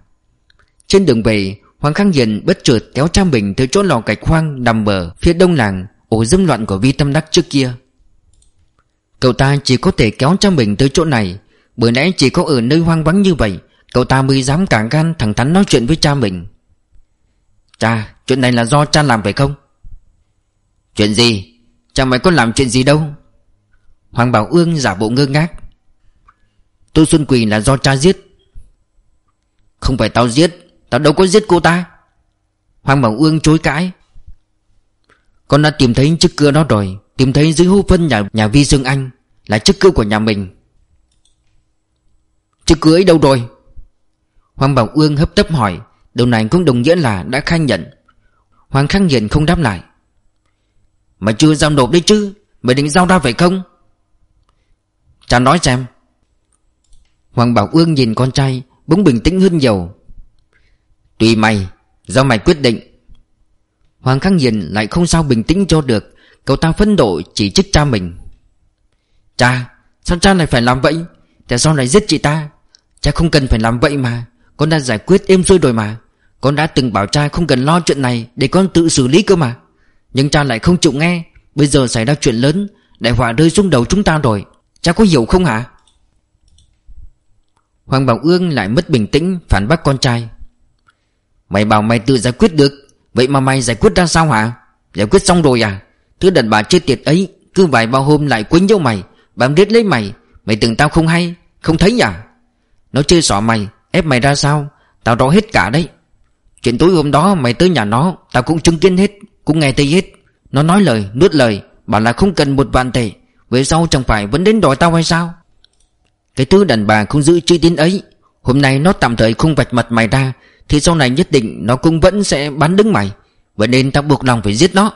Trên đường về Hoàng Khắc Hiền bất chợt kéo cha mình tới chỗ lò gạch khoang nằm bờ phía đông làng Ổ dâm loạn của Vi Tâm Đắc trước kia. Cậu ta chỉ có thể kéo cha mình tới chỗ này Bởi lẽ chỉ có ở nơi hoang vắng như vậy Cậu ta mới dám cả gan thẳng thắn nói chuyện với cha mình. Cha Chuyện này là do cha làm phải không? Chuyện gì? Chẳng mày có làm chuyện gì đâu. Hoàng Bảo Ương giả bộ ngơ ngác. Tô Xuân Quỳ là do cha giết. Không phải tao giết Tao đâu có giết cô ta. Hoàng Bảo Ương chối cãi. Con đã tìm thấy chiếc cưa đó rồi. Tìm thấy dưới hô phân nhà, nhà Vi Dương Anh Là chiếc cưa của nhà mình. Chiếc cưa ấy đâu rồi? Hoàng Bảo Ương hấp tấp hỏi. Điều này cũng đồng nghĩa là đã khai nhận. Hoàng Khang Hiền không đáp lại. Mày chưa giao nộp đấy chứ, Mày định giao ra phải không? Cha nói xem. Hoàng Bảo Ương nhìn con trai, Bỗng bình tĩnh hơn nhiều. Tùy mày, Do mày quyết định. Hoàng Khang Hiền lại không sao bình tĩnh cho được, Cậu ta phẫn nộ chỉ trích cha mình. Cha, Sao cha lại phải làm vậy? Tại sao lại giết chị ta? Cha không cần phải làm vậy mà, Con đã giải quyết êm xuôi rồi mà. Con đã từng bảo cha không cần lo chuyện này Để con tự xử lý cơ mà. Nhưng cha lại không chịu nghe. Bây giờ xảy ra chuyện lớn, Đại họa rơi xuống đầu chúng ta rồi. Cha có hiểu không hả? Hoàng Bảo Ương lại mất bình tĩnh, Phản bác con trai. Mày bảo mày tự giải quyết được. Vậy mà mày giải quyết ra sao hả? Giải quyết xong rồi à? Thứ đàn bà chết tiệt ấy, Cứ vài bao hôm lại quấn nhau mày, Bám riết lấy mày. Mày tưởng tao không hay, Không thấy à? Nó chơi xỏ mày, Ép mày ra sao? Tao rõ hết cả đấy. Chuyện tối hôm đó mày tới nhà nó, Tao cũng chứng kiến hết. Cũng nghe thấy hết. Nó nói lời, nuốt lời, Bảo là không cần một vạn tệ. Về sau chẳng phải vẫn đến đòi tao hay sao? Cái thứ đàn bà không giữ chữ tín ấy. Hôm nay nó tạm thời không vạch mặt mày ra, Thì sau này nhất định nó cũng vẫn sẽ bắn đứng mày. Vậy nên tao buộc lòng phải giết nó.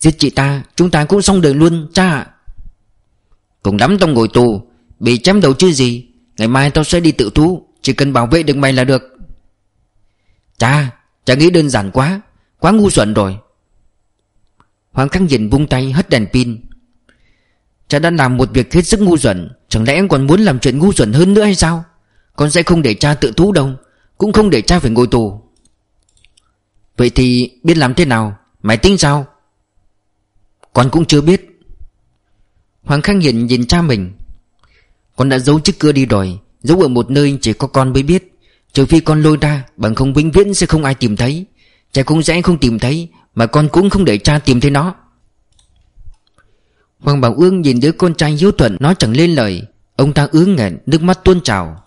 Giết chị ta, Chúng ta cũng xong đời luôn, cha ạ. Cùng lắm tao ngồi tù, Bị chém đầu chứ gì. Ngày mai tao sẽ đi tự thú, Chỉ cần bảo vệ được mày là được. Cha Cha nghĩ đơn giản quá. Quá ngu xuẩn rồi. Hoàng Khang Nhìn vung tay, hất đèn pin. Cha đã làm một việc hết sức ngu xuẩn, Chẳng lẽ còn muốn làm chuyện ngu xuẩn hơn nữa hay sao? Con sẽ không để cha tự thú đâu, Cũng không để cha phải ngồi tù. Vậy thì biết làm thế nào? Mày tính sao? Con cũng chưa biết. Hoàng Khang Hiền nhìn cha mình. Con đã giấu chiếc cưa đi rồi, Giấu ở một nơi chỉ có con mới biết. Trừ phi con lôi ra, Bằng không vĩnh viễn sẽ không ai tìm thấy. Cha cũng sẽ không tìm thấy, Mà con cũng không để cha tìm thấy nó. Hoàng Bảo Ương nhìn đứa con trai hiếu thuận, Nói chẳng lên lời. Ông ta ướng nghẹn, nước mắt tuôn trào.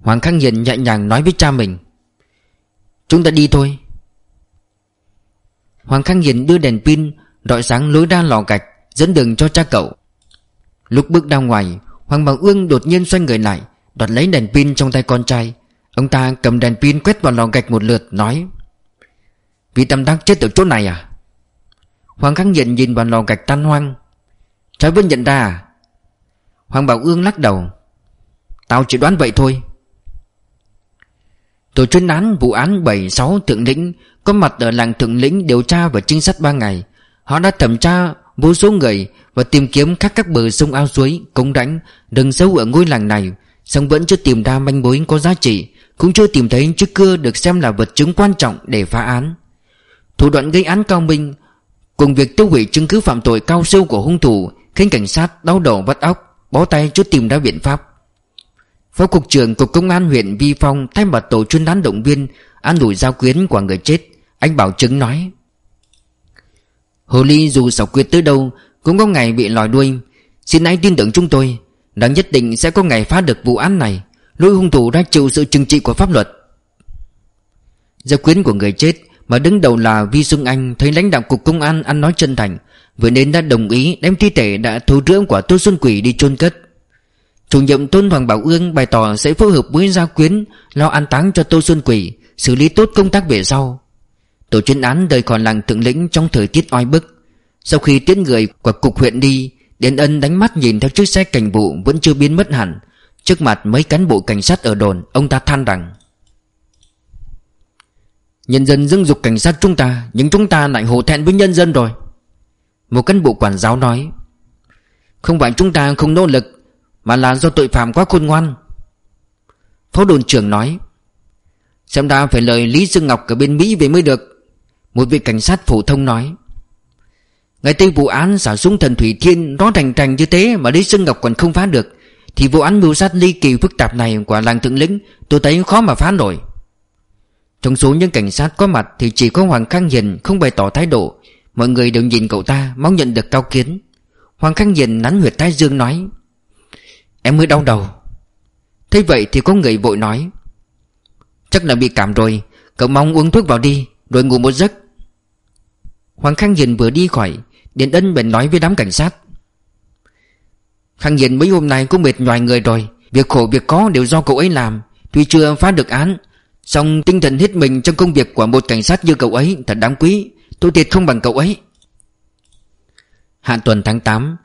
Hoàng Khang Hiền nhẹ nhàng nói với cha mình, Chúng ta đi thôi. Hoàng Khang Hiền đưa đèn pin, Rọi sáng lối ra lò gạch, Dẫn đường cho cha cậu. Lúc bước ra ngoài, Hoàng Bảo Ương đột nhiên xoay người lại, Đoạt lấy đèn pin trong tay con trai. Ông ta cầm đèn pin quét vào lò gạch một lượt, Nói, Vì tâm đắc chết ở chỗ này à? Hoàng Khắc Hiền nhìn vào lò gạch tan hoang. Cháu vẫn nhận ra à? Hoàng Bảo Ương lắc đầu, Tao chỉ đoán vậy thôi. Tổ chuyên án vụ án 76 Thượng Lĩnh Có mặt ở làng Thượng Lĩnh điều tra và trinh sát 3 ngày. Họ đã thẩm tra vô số người Và tìm kiếm khắp các bờ sông ao suối, Cống rãnh Đừng sâu ở ngôi làng này, song vẫn chưa tìm ra manh mối có giá trị. Cũng chưa tìm thấy chiếc cưa được xem là vật chứng quan trọng để phá án. Thủ đoạn gây án cao minh, Cùng việc tiêu hủy chứng cứ phạm tội cao siêu của hung thủ, Khiến cảnh sát đau đầu bắt óc, Bó tay chưa tìm ra biện pháp. Phó cục trưởng cục công an huyện Vi Phong Thay mặt tổ chuyên án động viên, An ủi giao quyến của người chết, Anh Bảo Chứng nói. Hồ Ly dù xảo quyệt tới đâu, Cũng có ngày bị lòi đuôi. Xin hãy tin tưởng chúng tôi Đáng nhất định sẽ có ngày phá được vụ án này lôi hung thủ đã chịu sự trừng trị của pháp luật. Giao quyến của người chết Mà đứng đầu là Vi Xuân Anh Thấy lãnh đạo cục công an ăn nói chân thành Vậy nên đã đồng ý đem thi thể đã thu dưỡng của Tô Xuân Quỷ đi chôn cất. Chủ nhiệm Tôn Hoàng Bảo Ương bày tỏ sẽ phối hợp với gia quyến Lo an táng cho Tô Xuân Quỷ Xử lý tốt công tác về sau. Tổ chuyên án đời khỏi làng thượng lĩnh trong thời tiết oi bức. Sau khi tiến người của cục huyện đi Đến ân đánh mắt nhìn theo chiếc xe cảnh vụ vẫn chưa biến mất hẳn. Trước mặt mấy cán bộ cảnh sát ở đồn, Ông ta than rằng, Nhân dân dưng dục cảnh sát chúng ta, Nhưng chúng ta lại hổ thẹn với nhân dân rồi. Một cán bộ quản giáo nói, Không phải chúng ta không nỗ lực, Mà là do tội phạm quá khôn ngoan. Phó đồn trưởng nói, Xem ra phải lời Lý Dương Ngọc ở bên Mỹ về mới được. Một vị cảnh sát phổ thông nói Ngày Tây vụ án xả súng thần Thủy Thiên, Nó rành rành như thế mà Lý Dương Ngọc còn không phá được thì vụ án mưu sát ly kỳ phức tạp này của làng thượng lĩnh, Tôi thấy khó mà phán nổi. Trong số những cảnh sát có mặt Thì chỉ có Hoàng Khang Hiền không bày tỏ thái độ. Mọi người đều nhìn cậu ta Mong nhận được cao kiến. Hoàng Khang Hiền nắn huyệt thái dương nói, Em mới đau đầu. Thế vậy thì có người vội nói, Chắc là bị cảm rồi, Cậu mong uống thuốc vào đi, Rồi ngủ một giấc. Hoàng Khang Hiền vừa đi khỏi, Điện Ân bèn nói với đám cảnh sát Khang Nhiên mấy hôm nay cũng mệt nhoài người rồi Việc khổ việc có đều do cậu ấy làm Tuy chưa phá được án song tinh thần hết mình trong công việc của một cảnh sát như cậu ấy Thật đáng quý Tôi thiệt không bằng cậu ấy Hạ tuần tháng 8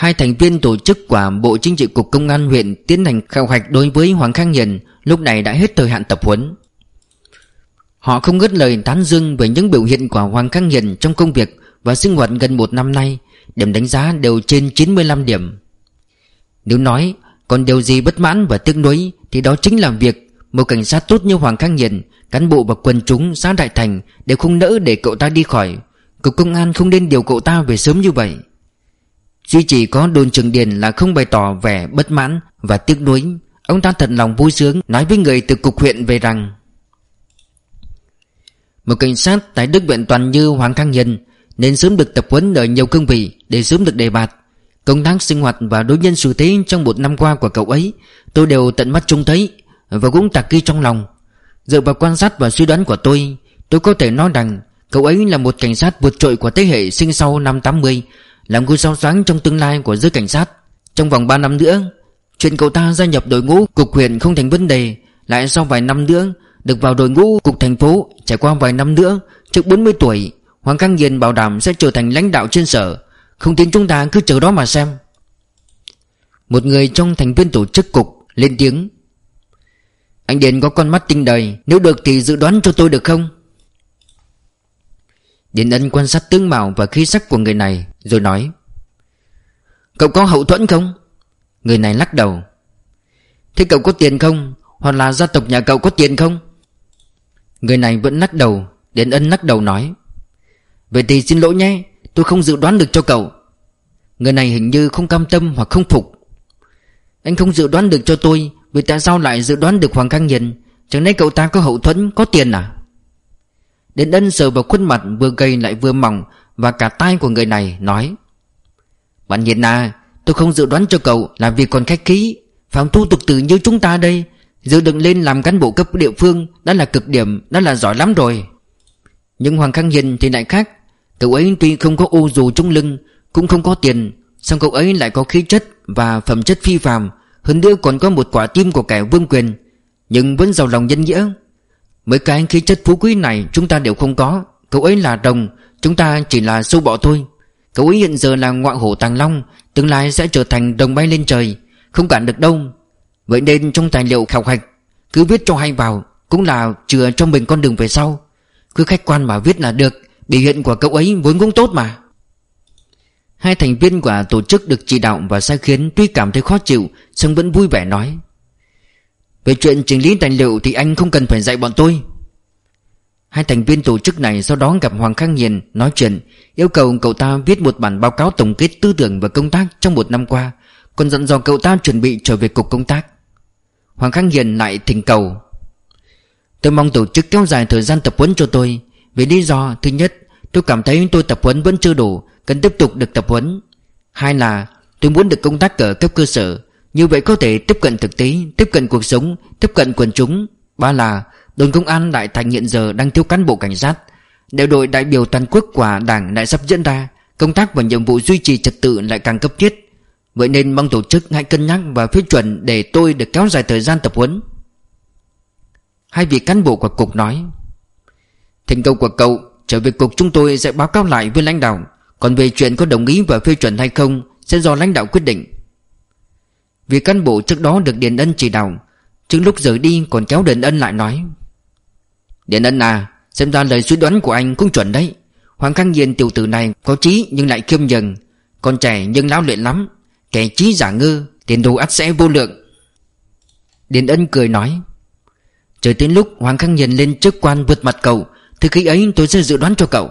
Hai thành viên tổ chức của Bộ Chính trị Cục Công an huyện tiến hành khảo hạch đối với Hoàng Khang Hiền lúc này đã hết thời hạn tập huấn. Họ không ngớt lời tán dương về những biểu hiện của Hoàng Khang Hiền trong công việc và sinh hoạt gần một năm nay, điểm đánh giá đều trên 95 điểm. Nếu nói còn điều gì bất mãn và tiếc nuối thì đó chính là việc một cảnh sát tốt như Hoàng Khang Hiền, cán bộ và quần chúng xã Đại Thành đều không nỡ để cậu ta đi khỏi. Cục công an không nên điều cậu ta về sớm như vậy. Duy chỉ có đồn trường điền là không bày tỏ vẻ bất mãn và tiếc nuối Ông ta thật lòng vui sướng nói với người từ cục huyện về rằng Một cảnh sát tại Đức Viện Toàn như Hoàng Khang Nhân Nên sớm được tập huấn ở nhiều cương vị để sớm được đề bạt Công tác sinh hoạt và đối nhân xử thế trong một năm qua của cậu ấy, Tôi đều tận mắt trông thấy Và cũng tạc ghi trong lòng. Dựa vào quan sát và suy đoán của tôi Tôi có thể nói rằng Cậu ấy là một cảnh sát vượt trội của thế hệ sinh sau năm 80 làm ngôi sao sáng trong tương lai của giới cảnh sát. Trong vòng 3 năm nữa, Chuyện cậu ta gia nhập đội ngũ cục huyện không thành vấn đề Lại sau vài năm nữa Được vào đội ngũ cục thành phố, Trải qua vài năm nữa, Trước 40 tuổi, Hoàng Khang Hiền bảo đảm sẽ trở thành lãnh đạo trên sở. Không tin chúng ta cứ chờ đó mà xem. Một người trong thành viên tổ chức cục Lên tiếng. Anh Điền có con mắt tinh đời Nếu được thì dự đoán cho tôi được không? Điền ân quan sát tướng mạo và khí sắc của người này, Rồi nói. Cậu có hậu thuẫn không? Người này lắc đầu. Thế cậu có tiền không? Hoặc là gia tộc nhà cậu có tiền không? Người này vẫn lắc đầu, Điền ân lắc đầu nói. Vậy thì xin lỗi nhé Tôi không dự đoán được cho cậu. Người này hình như không cam tâm hoặc không phục. Anh không dự đoán được cho tôi, Vì tại sao lại dự đoán được Hoàng Khang Hiền Chẳng lẽ cậu ta có hậu thuẫn, Có tiền à? Đến ân sờ vào khuôn mặt vừa gầy lại vừa mỏng Và cả tai của người này, nói, Bạn nhìn à Tôi không dự đoán cho cậu là vì còn khách khí. Phạm thu tục tử như chúng ta đây, Dự định lên làm cán bộ cấp địa phương Đã là cực điểm Đã là giỏi lắm rồi. Nhưng Hoàng Khang Hiền thì lại khác. Cậu ấy tuy không có ô dù trong lưng, Cũng không có tiền, song cậu ấy lại có khí chất Và phẩm chất phi phàm. Hơn nữa còn có một quả tim của kẻ vương quyền, Nhưng vẫn giàu lòng nhân nghĩa. Mấy cái khí chất phú quý này chúng ta đều không có. Cậu ấy là đồng, Chúng ta chỉ là sâu bọ thôi. Cậu ấy hiện giờ là ngoại hổ tàng long, Tương lai sẽ trở thành đồng bay lên trời, Không cản được đâu. Vậy nên trong tài liệu khảo hạch, Cứ viết cho hay vào, Cũng là chừa cho mình con đường về sau. Cứ khách quan mà viết là được. Biểu hiện của cậu ấy vốn cũng tốt mà. Hai thành viên của tổ chức được chỉ đạo và sai khiến Tuy cảm thấy khó chịu, song vẫn vui vẻ nói, về chuyện chỉnh lý tài liệu thì anh không cần phải dạy bọn tôi. Hai thành viên tổ chức này sau đó gặp Hoàng Khang Hiền nói chuyện, Yêu cầu cậu ta viết một bản báo cáo tổng kết tư tưởng và công tác trong một năm qua, Còn dặn dò cậu ta chuẩn bị trở về cục công tác. Hoàng Khang Hiền lại thỉnh cầu, Tôi mong tổ chức kéo dài thời gian tập huấn cho tôi vì lý do thứ nhất, Tôi cảm thấy tôi tập huấn vẫn chưa đủ, Cần tiếp tục được tập huấn. Hai là, tôi muốn được công tác ở cấp cơ sở, như vậy có thể tiếp cận thực tế, Tiếp cận cuộc sống, Tiếp cận quần chúng. Ba là, Đồn công an Đại Thành hiện giờ đang thiếu cán bộ cảnh sát. Đại đội đại biểu toàn quốc của đảng lại sắp diễn ra, Công tác và nhiệm vụ duy trì trật tự lại càng cấp thiết. Vậy nên mong tổ chức hãy cân nhắc và phê chuẩn Để tôi được kéo dài thời gian tập huấn. Hai vị cán bộ của cục nói Thành công của cậu Trở về cục chúng tôi sẽ báo cáo lại với lãnh đạo. Còn về chuyện có đồng ý và phê chuẩn hay không Sẽ do lãnh đạo quyết định. Vì cán bộ trước đó được Điền Ân chỉ đạo, Trước lúc rời đi còn kéo Điền Ân lại nói, Điền Ân à Xem ra lời suy đoán của anh cũng chuẩn đấy. Hoàng Khang Nhiên tiểu tử này có trí nhưng lại khiêm nhường, Còn trẻ nhưng lão luyện lắm. Kẻ trí giả ngơ, Tiền đồ ắt sẽ vô lượng. Điền Ân cười nói, Chờ đến lúc Hoàng Khang Nhiên lên chức quan vượt mặt cậu thì khi ấy tôi sẽ dự đoán cho cậu.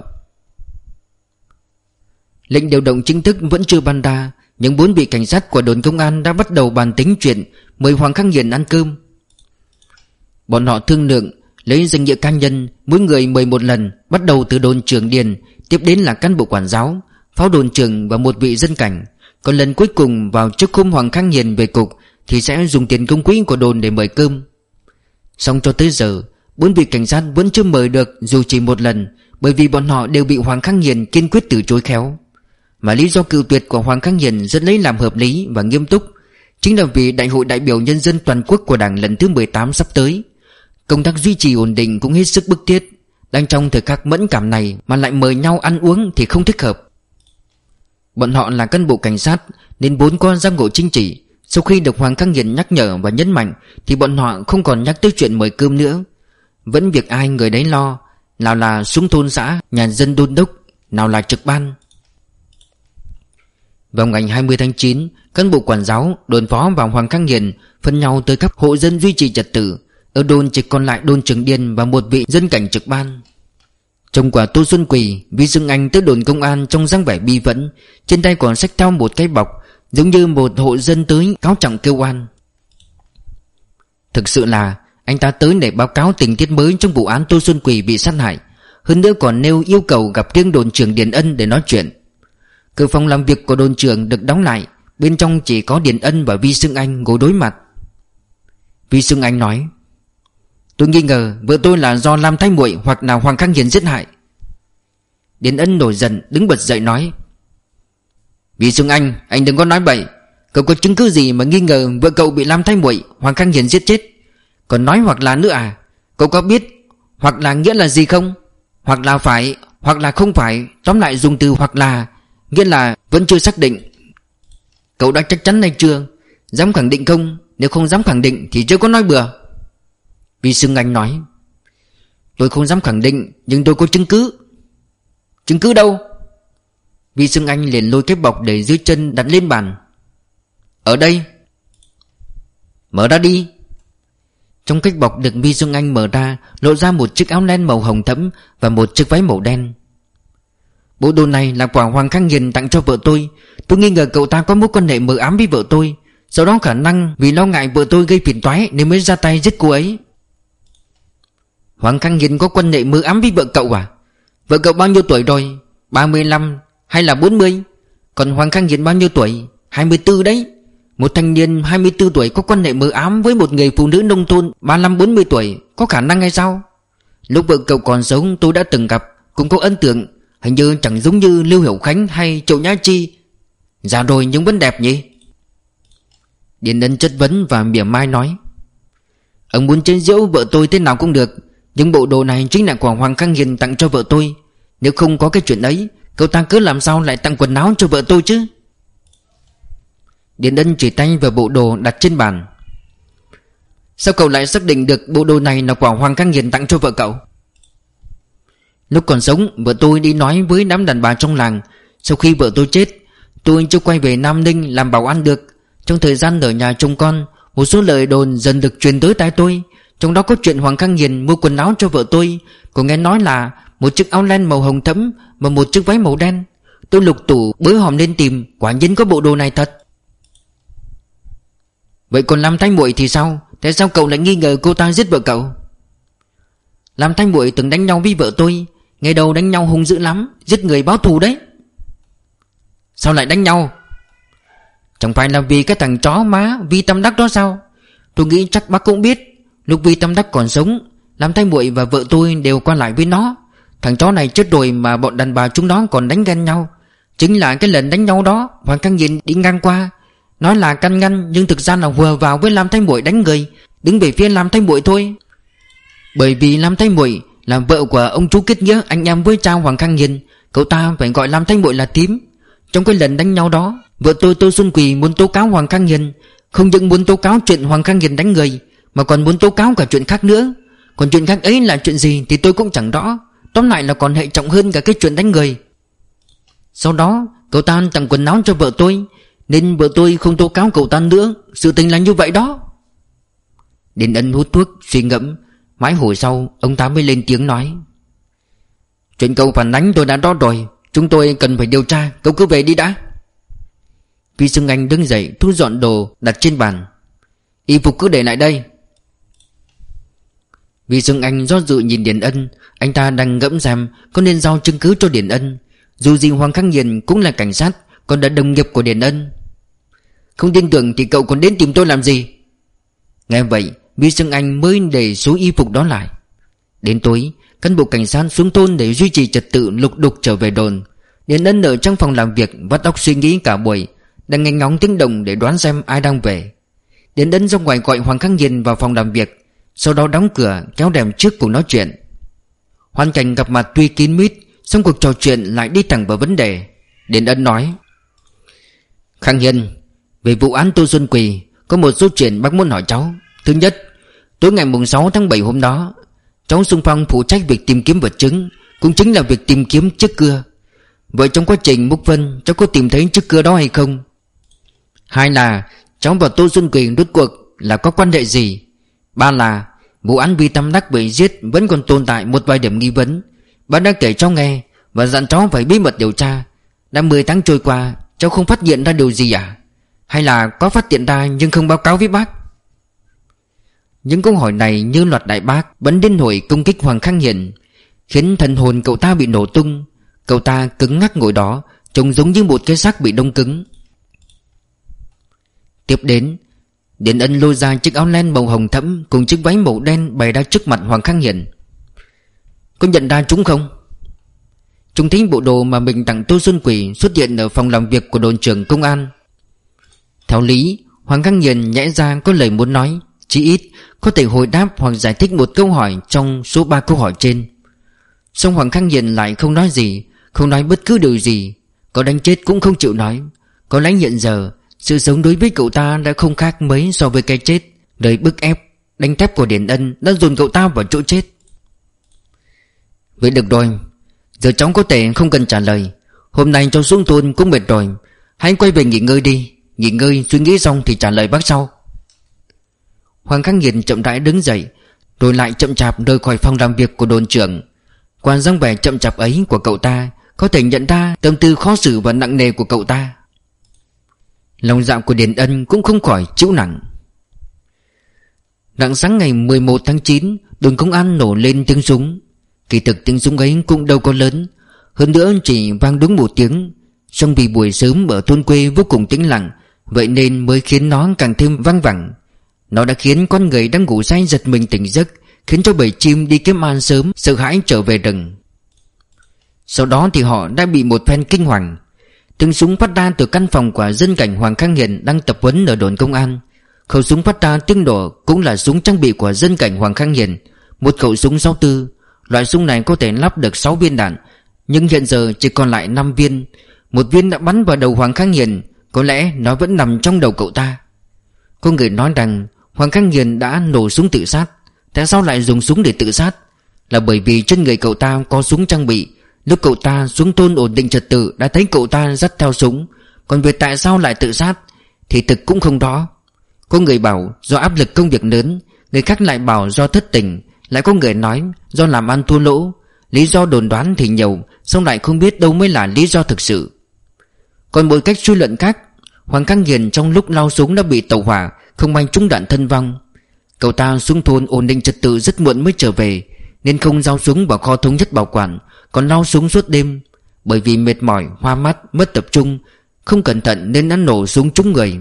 Lệnh điều động chính thức vẫn chưa ban ra Những bốn vị cảnh sát của đồn công an đã bắt đầu bàn tính chuyện Mời Hoàng Khang Hiền ăn cơm. Bọn họ thương lượng, Lấy danh nghĩa cá nhân, Mỗi người mời một lần, Bắt đầu từ đồn trưởng điền, Tiếp đến là cán bộ quản giáo Phó đồn trưởng và một vị dân cảnh. Còn lần cuối cùng vào trước khung Hoàng Khang Hiền về cục, Thì sẽ dùng tiền công quỹ của đồn để mời cơm. Xong cho tới giờ Bốn vị cảnh sát vẫn chưa mời được, dù chỉ một lần, Bởi vì bọn họ đều bị Hoàng Khắc Hiền kiên quyết từ chối khéo. Mà lý do cự tuyệt của Hoàng Khắc Hiền rất lấy làm hợp lý và nghiêm túc, Chính là vì Đại hội đại biểu nhân dân toàn quốc của đảng lần thứ 18 sắp tới, Công tác duy trì ổn định cũng hết sức bức thiết, Đang trong thời khắc mẫn cảm này mà lại mời nhau ăn uống thì không thích hợp. Bọn họ là cán bộ cảnh sát, Nên vốn có giang ngộ chính trị, Sau khi được Hoàng Khắc Hiền nhắc nhở và nhấn mạnh Thì bọn họ không còn nhắc tới chuyện mời cơm nữa. Vẫn việc ai người đấy lo. Nào là xuống thôn xã Nhà dân đôn đốc Nào là trực ban. Vào ngày 20 tháng 9 Cán bộ quản giáo, đồn phó và Hoàng khắc Hiền Phân nhau tới các hộ dân duy trì trật tự. Ở đồn chỉ còn lại đồn trưởng điền Và một vị dân cảnh trực ban. Trong quả Tô Xuân Quỳ Vi Dương Anh tới đồn công an trong dáng vẻ bi vẫn Trên tay còn xách theo một cái bọc Giống như một hộ dân tới cáo trọng kêu oan. Thực sự là anh ta tới để báo cáo tình tiết mới Trong vụ án Tô Xuân Quỳ bị sát hại. Hơn nữa còn nêu yêu cầu gặp riêng đồn trưởng Điền Ân để nói chuyện. Cửa phòng làm việc của đồn trưởng được đóng lại. Bên trong chỉ có Điền Ân và Vi Sương Anh ngồi đối mặt. Vi Sương Anh nói, Tôi nghi ngờ vợ tôi là do Lam Thái Muội hoặc là Hoàng Khang Hiền giết hại. Điền Ân nổi giận, đứng bật dậy nói, Vi Sương Anh Anh đừng có nói bậy. Cậu có chứng cứ gì mà nghi ngờ vợ cậu bị Lam Thái Muội, Hoàng Khang Hiền giết chết? Còn nói hoặc là nữa à? Cậu có biết hoặc là nghĩa là gì không? Hoặc là phải, Hoặc là không phải. Tóm lại dùng từ hoặc là, Nghĩa là vẫn chưa xác định. Cậu đã chắc chắn hay chưa? Dám khẳng định không? Nếu không dám khẳng định thì chưa có nói bừa. Vì sư Anh nói, Tôi không dám khẳng định, Nhưng tôi có chứng cứ. Chứng cứ đâu? Vi Sương Anh liền lôi cái bọc để dưới chân đặt lên bàn. Ở đây. Mở ra đi. Trong cách bọc được Vi Sương Anh mở ra, Lộ ra một chiếc áo len màu hồng thẫm Và một chiếc váy màu đen. Bộ đồ này là quả Hoàng Khang Hiền tặng cho vợ tôi. Tôi nghi ngờ cậu ta có mối quan hệ mờ ám với vợ tôi. Sau đó khả năng vì lo ngại vợ tôi gây phiền toái Nên mới ra tay giết cô ấy. Hoàng Khang Hiền có quan hệ mờ ám với vợ cậu à? Vợ cậu bao nhiêu tuổi rồi? 35 hay là 40 Còn Hoàng Khang Hiền bao nhiêu tuổi? 24 đấy. Một thanh niên 24 tuổi có quan hệ mờ ám với một người phụ nữ nông thôn 35-40 tuổi, Có khả năng hay sao? Lúc vợ cậu còn sống, tôi đã từng gặp, Cũng có ấn tượng, Hình như chẳng giống như Lưu Hiểu Khánh hay Châu Nhã Chi. Già rồi nhưng vẫn đẹp nhỉ? Điền Ân chất vấn và mỉa mai nói, Ông muốn chế giễu vợ tôi thế nào cũng được, Nhưng bộ đồ này chính là của Hoàng Khang Hiền tặng cho vợ tôi. Nếu không có cái chuyện ấy, Cậu ta cứ làm sao lại tặng quần áo cho vợ tôi chứ? Điền Ân chỉ tay vào bộ đồ đặt trên bàn. Sao cậu lại xác định được bộ đồ này là quả Hoàng Khang Hiền tặng cho vợ cậu? Lúc còn sống, vợ tôi đi nói với đám đàn bà trong làng, Sau khi vợ tôi chết, Tôi chưa quay về Nam Ninh làm bảo ăn được. Trong thời gian ở nhà trông con, Một số lời đồn dần được truyền tới tai tôi. Trong đó có chuyện Hoàng Khang Hiền mua quần áo cho vợ tôi Cô nghe nói là Một chiếc áo len màu hồng thẫm Và một chiếc váy màu đen. Tôi lục tủ bới hòm lên tìm, Quả nhiên có bộ đồ này thật. Vậy còn Lam Thanh Muội thì sao? Tại sao cậu lại nghi ngờ cô ta giết vợ cậu? Lam Thanh Muội từng đánh nhau với vợ tôi, Ngày đầu đánh nhau hung dữ lắm, Giết người báo thù đấy. Sao lại đánh nhau? Chẳng phải là vì cái thằng chó má Vi Tâm Đắc đó sao? Tôi nghĩ chắc bác cũng biết, Lúc Vi Tâm Đắc còn sống Làm thay muội và vợ tôi đều qua lại với nó. Thằng chó này chết rồi mà bọn đàn bà chúng nó còn đánh ghen nhau. Chính là cái lần đánh nhau đó, Hoàng Căng Nhìn đi ngang qua Nói là căn ngăn, nhưng thực ra là hùa vào với Lam Thanh Muội đánh người, Đứng về phía Lam Thanh Muội thôi. Bởi vì Lam Thanh Muội là vợ của ông chú kết nghĩa, anh em với cha Hoàng Khang Hiền, Cậu ta phải gọi Lam Thanh Muội là tím. Trong cái lần đánh nhau đó, Vợ tôi, Tô Xuân Quỳ muốn tố cáo Hoàng Khang Hiền, Không những muốn tố cáo chuyện Hoàng Khang Hiền đánh người, Mà còn muốn tố cáo cả chuyện khác nữa. Còn chuyện khác ấy là chuyện gì thì tôi cũng chẳng rõ. Tóm lại là còn hệ trọng hơn cả cái chuyện đánh người. Sau đó, cậu ta tặng quần áo cho vợ tôi nên vợ tôi không tố cáo cậu ta nữa. Sự tình là như vậy đó. Đến ân hút thuốc, suy ngẫm. Mãi hồi sau, ông ta mới lên tiếng nói. Chuyện cậu phản ánh tôi đã đó rồi. Chúng tôi cần phải điều tra. Cậu cứ về đi đã. Vi Sương Anh đứng dậy, thu dọn đồ đặt trên bàn. Y phục cứ để lại đây. Vi Sương Anh do dự nhìn Điền Ân. Anh ta đang ngẫm xem có nên giao chứng cứ cho Điền Ân. Dù gì Hoàng Khắc Nhiên cũng là cảnh sát, Còn đã đồng nghiệp của Điền Ân. Không tin tưởng thì cậu còn đến tìm tôi làm gì? Nghe vậy Vi Sương Anh mới để số y phục đó lại. Đến tối, Cán bộ cảnh sát xuống thôn để duy trì trật tự lục đục trở về đồn. Điền Ân ở trong phòng làm việc, vắt óc suy nghĩ cả buổi, Đang nghe ngóng tiếng động để đoán xem ai đang về. Điền Ân ra ngoài gọi Hoàng Khắc hiền vào phòng làm việc, Sau đó đóng cửa, kéo đèm trước cùng nói chuyện. Hoàn cảnh gặp mặt tuy kín mít Xong cuộc trò chuyện lại đi thẳng vào vấn đề. Điền Ân nói Khang Hiền về vụ án Tô Xuân Quỳ, Có một số chuyện bác muốn hỏi cháu. Thứ nhất, Tối ngày mùng 6 tháng 7 hôm đó, Cháu xung phong phụ trách việc tìm kiếm vật chứng, Cũng chính là việc tìm kiếm chiếc cưa. Vậy trong quá trình múc vân, Cháu có tìm thấy chiếc cưa đó hay không? Hai là, Cháu và Tô Xuân Quỳ rốt cuộc là có quan hệ gì? Ba là, Vụ án Vi Tâm Đắc bị giết Vẫn còn tồn tại một vài điểm nghi vấn. Bác đã kể cháu nghe Và dặn cháu phải bí mật điều tra. Đã 10 tháng trôi qua, Cháu không phát hiện ra điều gì à? Hay là có phát hiện ra nhưng không báo cáo với bác? Những câu hỏi này như loạt đại bác Vẫn đến hồi công kích Hoàng Khang Hiền, Khiến thần hồn cậu ta bị nổ tung. Cậu ta cứng ngắc ngồi đó, Trông giống như một cái xác bị đông cứng. Tiếp đến, Điện ân lôi ra chiếc áo len màu hồng thẫm Cùng chiếc váy màu đen bày ra trước mặt Hoàng Khang Hiền. Có nhận ra chúng không? Chúng thấy bộ đồ mà mình tặng Tô Xuân Quỷ Xuất hiện ở phòng làm việc của đồn trưởng công an. Theo lý, Hoàng Khang Hiền nhẽ ra có lời muốn nói Chỉ ít có thể hồi đáp hoặc giải thích một câu hỏi Trong số 3 câu hỏi trên. Xong Hoàng Khang Hiền lại không nói gì, Không nói bất cứ điều gì, Có đánh chết cũng không chịu nói. Có lẽ hiện giờ, Sự sống đối với cậu ta đã không khác mấy so với cái chết. Đời bức ép, Đánh thép của điển Ân đã dồn cậu ta vào chỗ chết. Vậy được rồi, Giờ cháu có thể không cần trả lời. Hôm nay cháu xuống thôn cũng mệt rồi, Hãy quay về nghỉ ngơi đi. Nghỉ ngơi, suy nghĩ xong thì trả lời bác sau. Hoàng Khắc Nghiền chậm rãi đứng dậy, Rồi lại chậm chạp rời khỏi phòng làm việc của đồn trưởng. Qua dáng vẻ chậm chạp ấy của cậu ta Có thể nhận ra tâm tư khó xử và nặng nề của cậu ta. Lòng dạ của Điền Ân cũng không khỏi chịu nặng. Rạng sáng ngày 11 tháng 9 Đồn công an nổ lên tiếng súng. Kỳ thực tiếng súng ấy cũng đâu có lớn, Hơn nữa chỉ vang đúng một tiếng. Xong vì buổi sớm ở thôn quê vô cùng tĩnh lặng Vậy nên mới khiến nó càng thêm văng vẳng. Nó đã khiến con người đang ngủ say giật mình tỉnh giấc, Khiến cho bầy chim đi kiếm ăn sớm, Sợ hãi trở về rừng. Sau đó thì họ đã bị một phen kinh hoàng. Tiếng súng phát ra từ căn phòng của dân cảnh Hoàng Khang Hiền đang tập huấn ở đồn công an. Khẩu súng phát ra tiếng nổ cũng là súng trang bị của dân cảnh Hoàng Khang Hiền, Một khẩu súng 64 Loại súng này có thể lắp được 6 viên đạn, Nhưng hiện giờ chỉ còn lại 5 viên. Một viên đã bắn vào đầu Hoàng Khang Hiền có lẽ nó vẫn nằm trong đầu cậu ta. Có người nói rằng Hoàng Khắc Nghiền đã nổ súng tự sát. Tại sao lại dùng súng để tự sát? Là bởi vì trên người cậu ta có súng trang bị. Lúc cậu ta xuống thôn ổn định trật tự, Đã thấy cậu ta dắt theo súng. Còn việc tại sao lại tự sát Thì thực cũng không đó Có người bảo do áp lực công việc lớn, Người khác lại bảo do thất tình. Lại có người nói do làm ăn thua lỗ. Lý do đồn đoán thì nhiều, Xong lại không biết đâu mới là lý do thực sự. Còn một cách suy luận khác Hoàng Khang Hiền trong lúc lao súng đã bị tàu hỏa không may trúng đạn thân vong. Cậu ta xuống thôn ổn định trật tự rất muộn mới trở về Nên không giao súng vào kho thống nhất bảo quản Còn lao súng suốt đêm. Bởi vì mệt mỏi, hoa mắt, mất tập trung Không cẩn thận nên đã nổ súng trúng người.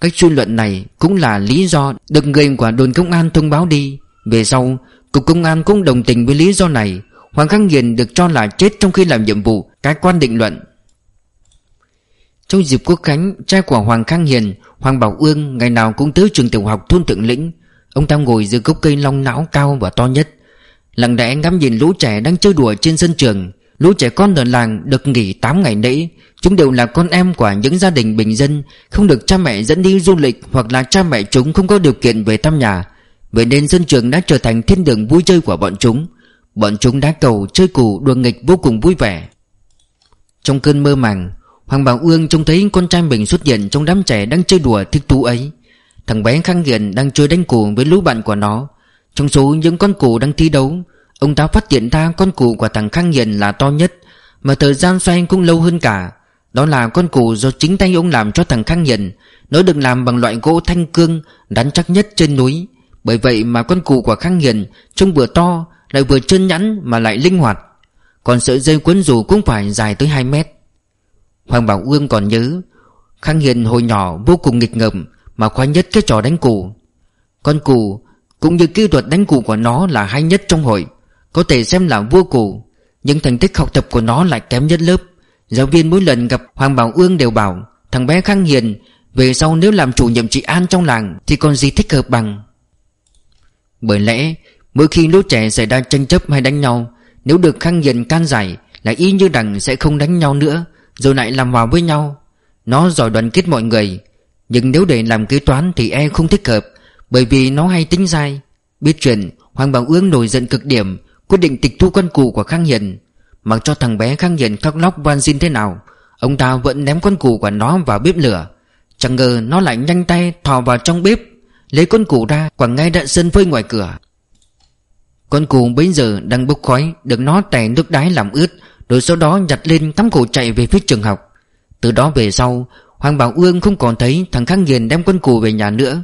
Cách suy luận này cũng là lý do Được người của đồn công an thông báo đi. Về sau Cục công an cũng đồng tình với lý do này. Hoàng Khang Hiền được cho là chết trong khi làm nhiệm vụ Cái quan định luận trong dịp quốc khánh Trai của Hoàng Khang Hiền Hoàng Bảo Ương ngày nào cũng tới trường tiểu học thôn Thượng Lĩnh. Ông ta ngồi dưới gốc cây long não cao và to nhất. Lặng lẽ ngắm nhìn lũ trẻ đang chơi đùa trên sân trường. Lũ trẻ con ở làng được nghỉ 8 ngày lễ. Chúng đều là con em của những gia đình bình dân Không được cha mẹ dẫn đi du lịch Hoặc là cha mẹ chúng không có điều kiện về thăm nhà. Vậy nên sân trường đã trở thành thiên đường vui chơi của bọn chúng. Bọn chúng đá cầu, chơi cù, đùa nghịch vô cùng vui vẻ. Trong cơn mơ màng Hoàng Bảo Ương trông thấy con trai mình xuất hiện trong đám trẻ đang chơi đùa thích thú ấy. Thằng bé Khang Hiền đang chơi đánh cù với lũ bạn của nó. Trong số những con cù đang thi đấu, Ông ta phát hiện ra con cù của thằng Khang Hiền là to nhất, Mà thời gian xoay cũng lâu hơn cả. Đó là con cù do chính tay ông làm cho thằng Khang Hiền Nó được làm bằng loại gỗ thanh cương Đắn chắc nhất trên núi. Bởi vậy mà con cù của Khang Hiền Trông vừa to, Lại vừa chân nhẵn mà lại linh hoạt. Còn sợi dây quấn dù cũng phải dài tới 2 mét. Hoàng Bảo Ương còn nhớ, Khang Hiền hồi nhỏ vô cùng nghịch ngợm Mà khoái nhất cái trò đánh cù. Con cù cũng như kỹ thuật đánh cù của nó là hay nhất trong hội, Có thể xem là vua cù, Nhưng thành tích học tập của nó lại kém nhất lớp. Giáo viên mỗi lần gặp Hoàng Bảo Ương đều bảo, Thằng bé Khang Hiền, Về sau nếu làm chủ nhiệm trị an trong làng Thì còn gì thích hợp bằng? Bởi lẽ, Mỗi khi lũ trẻ xảy ra tranh chấp hay đánh nhau, Nếu được Khang Hiền can giải Là y như đằng sẽ không đánh nhau nữa. Rồi lại làm hòa với nhau. Nó giỏi đoàn kết mọi người. Nhưng nếu để làm kế toán thì e không thích hợp, Bởi vì nó hay tính sai Biết chuyện, Hoàng Bảo Ương nổi giận cực điểm, Quyết định tịch thu con cụ của Khang Hiền. Mặc cho thằng bé Khang Hiền khóc lóc van xin thế nào, Ông ta vẫn ném con cụ của nó vào bếp lửa. Chẳng ngờ nó lại nhanh tay thò vào trong bếp, Lấy con cụ ra quẳng ngay đạn sân phơi ngoài cửa. Con cụ bấy giờ đang bốc khói, Được nó tè nước đái làm ướt rồi sau đó nhặt lên tắm cổ chạy về phía trường học. Từ đó về sau, Hoàng Bảo Ương không còn thấy thằng Khang Hiền đem con cụ về nhà nữa.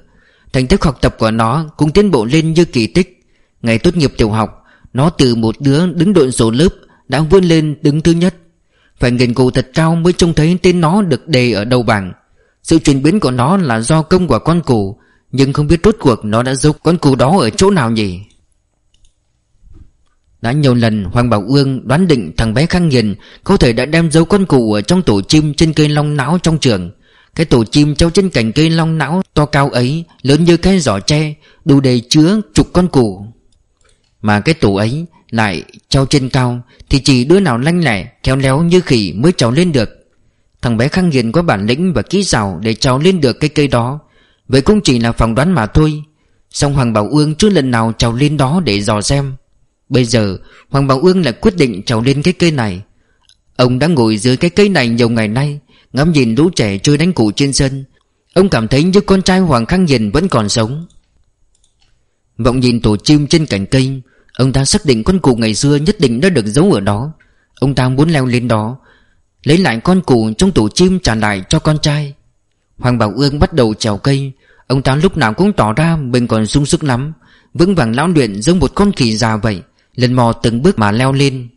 Thành tích học tập của nó cũng tiến bộ lên như kỳ tích. Ngày tốt nghiệp tiểu học, Nó từ một đứa đứng đội số lớp Đã vươn lên đứng thứ nhất. Phải nghiên cứu thật cao mới trông thấy tên nó được đề ở đầu bảng. Sự chuyển biến của nó là do công của con cụ, Nhưng không biết rốt cuộc nó đã giấu con cụ đó ở chỗ nào nhỉ? Đã nhiều lần Hoàng Bảo Ương đoán định thằng bé Khang Hiền Có thể đã đem dấu con cụ ở trong tổ chim trên cây long não trong trường. Cái tổ chim treo trên cành cây long não to cao ấy, Lớn như cái giỏ tre, Đủ đầy chứa chục con cụ. Mà cái tổ ấy lại treo trên cao Thì chỉ đứa nào lanh lẻ, Khéo léo như khỉ mới trèo lên được. Thằng bé Khang Hiền có bản lĩnh và kỹ xảo Để trèo lên được cái cây đó. Vậy cũng chỉ là phỏng đoán mà thôi. Song Hoàng Bảo Ương chưa lần nào trèo lên đó để dò xem. Bây giờ, Hoàng Bảo Ương lại quyết định trèo lên cái cây này. Ông đã ngồi dưới cái cây này nhiều ngày nay, Ngắm nhìn lũ trẻ chơi đánh cụ trên sân. Ông cảm thấy như con trai Hoàng Khang nhìn vẫn còn sống. Vọng nhìn tổ chim trên cành cây, Ông ta xác định con cụ ngày xưa nhất định đã được giấu ở đó. Ông ta muốn leo lên đó, Lấy lại con cụ trong tổ chim trả lại cho con trai. Hoàng Bảo Ương bắt đầu trèo cây. Ông ta lúc nào cũng tỏ ra mình còn sung sức lắm. Vững vàng lão luyện giống một con khỉ già vậy. Lần mò từng bước mà leo lên.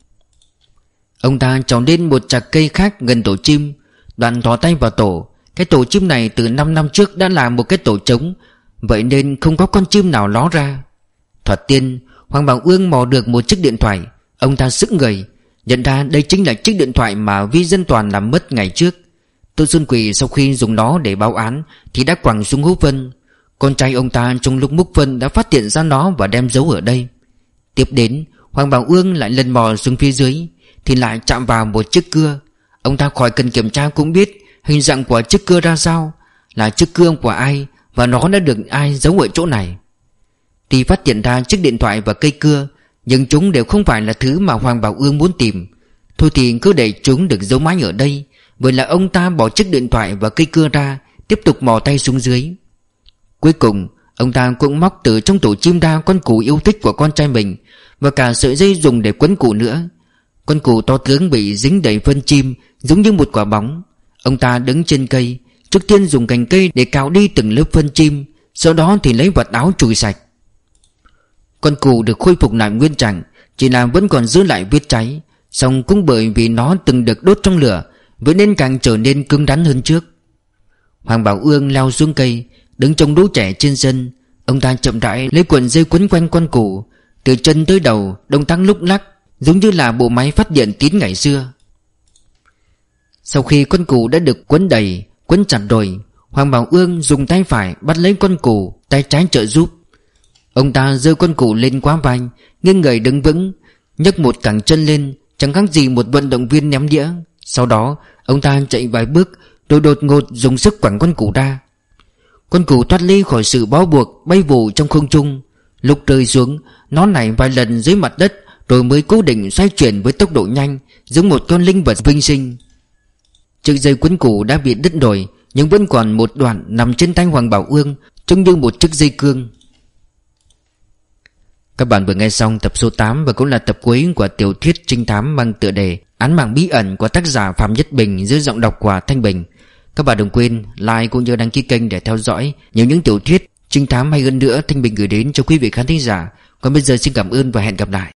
Ông ta trèo lên một chặt cây khác gần tổ chim, Đoạn thò tay vào tổ. Cái tổ chim này từ 5 năm trước đã là một cái tổ trống, Vậy nên không có con chim nào ló ra. Thoạt tiên, Hoàng Bảo Ương mò được một chiếc điện thoại. Ông ta sức người, Nhận ra đây chính là chiếc điện thoại mà Vi Dân Toàn làm mất ngày trước. Tô Xuân Quỳ sau khi dùng nó để báo án Thì đã quẳng xuống hố vân Con trai ông ta trong lúc múc phân đã phát hiện ra nó và đem giấu ở đây. Tiếp đến, Hoàng Bảo Ương lại lần mò xuống phía dưới, Thì lại chạm vào một chiếc cưa. Ông ta khỏi cần kiểm tra cũng biết Hình dạng của chiếc cưa ra sao, Là chiếc cưa của ai Và nó đã được ai giấu ở chỗ này. Tuy phát hiện ra chiếc điện thoại và cây cưa, Nhưng chúng đều không phải là thứ mà Hoàng Bảo Ương muốn tìm. Thôi thì cứ để chúng được giấu mãi ở đây, Vậy là ông ta bỏ chiếc điện thoại và cây cưa ra, Tiếp tục mò tay xuống dưới. Cuối cùng Ông ta cũng móc từ trong tổ chim ra con cụ yêu thích của con trai mình, Và cả sợi dây dùng để quấn cụ nữa. Con cụ to tướng bị dính đầy phân chim, Giống như một quả bóng. Ông ta đứng trên cây, Trước tiên dùng cành cây để cào đi từng lớp phân chim, Sau đó thì lấy vật áo chùi sạch. Con cụ được khôi phục lại nguyên trạng, Chỉ là vẫn còn giữ lại vết cháy Xong cũng bởi vì nó từng được đốt trong lửa, Vậy nên càng trở nên cứng rắn hơn trước. Hoàng Bảo Ương leo xuống cây Đứng trong đố trẻ trên sân, Ông ta chậm rãi lấy cuộn dây quấn quanh con cổ Từ chân tới đầu, Động tác lúc lắc, Giống như là bộ máy phát điện tín ngày xưa. Sau khi con củ đã được quấn đầy, Quấn chặt rồi, Hoàng Bảo Ương dùng tay phải bắt lấy con củ Tay trái trợ giúp. Ông ta giơ con củ lên quá vai, Nghiêng người đứng vững, nhấc một cẳng chân lên, Chẳng khác gì một vận động viên ném đĩa. Sau đó, ông ta chạy vài bước, Rồi đột ngột dùng sức quẳng con củ ra con cừu thoát ly khỏi sự bó buộc, Bay vụ trong không trung. Lúc rơi xuống, Nó nảy vài lần dưới mặt đất, Rồi mới cố định xoay chuyển với tốc độ nhanh, Giống một con linh vật vinh sinh. Chiếc dây quấn cụ đã bị đứt rồi, Nhưng vẫn còn một đoạn nằm trên tay Hoàng Bảo Ương, Trông như một chiếc dây cương. Các bạn vừa nghe xong tập số 8 Và cũng là tập cuối của tiểu thuyết trinh thám mang tựa đề Án mạng bí ẩn của tác giả Phạm Nhất Bình dưới giọng đọc của Thanh Bình. Các bạn đừng quên like cũng như đăng ký kênh để theo dõi nhiều những tiểu thuyết, trinh thám hay hơn nữa Thanh Bình gửi đến cho quý vị khán thính giả. Còn bây giờ xin cảm ơn và hẹn gặp lại.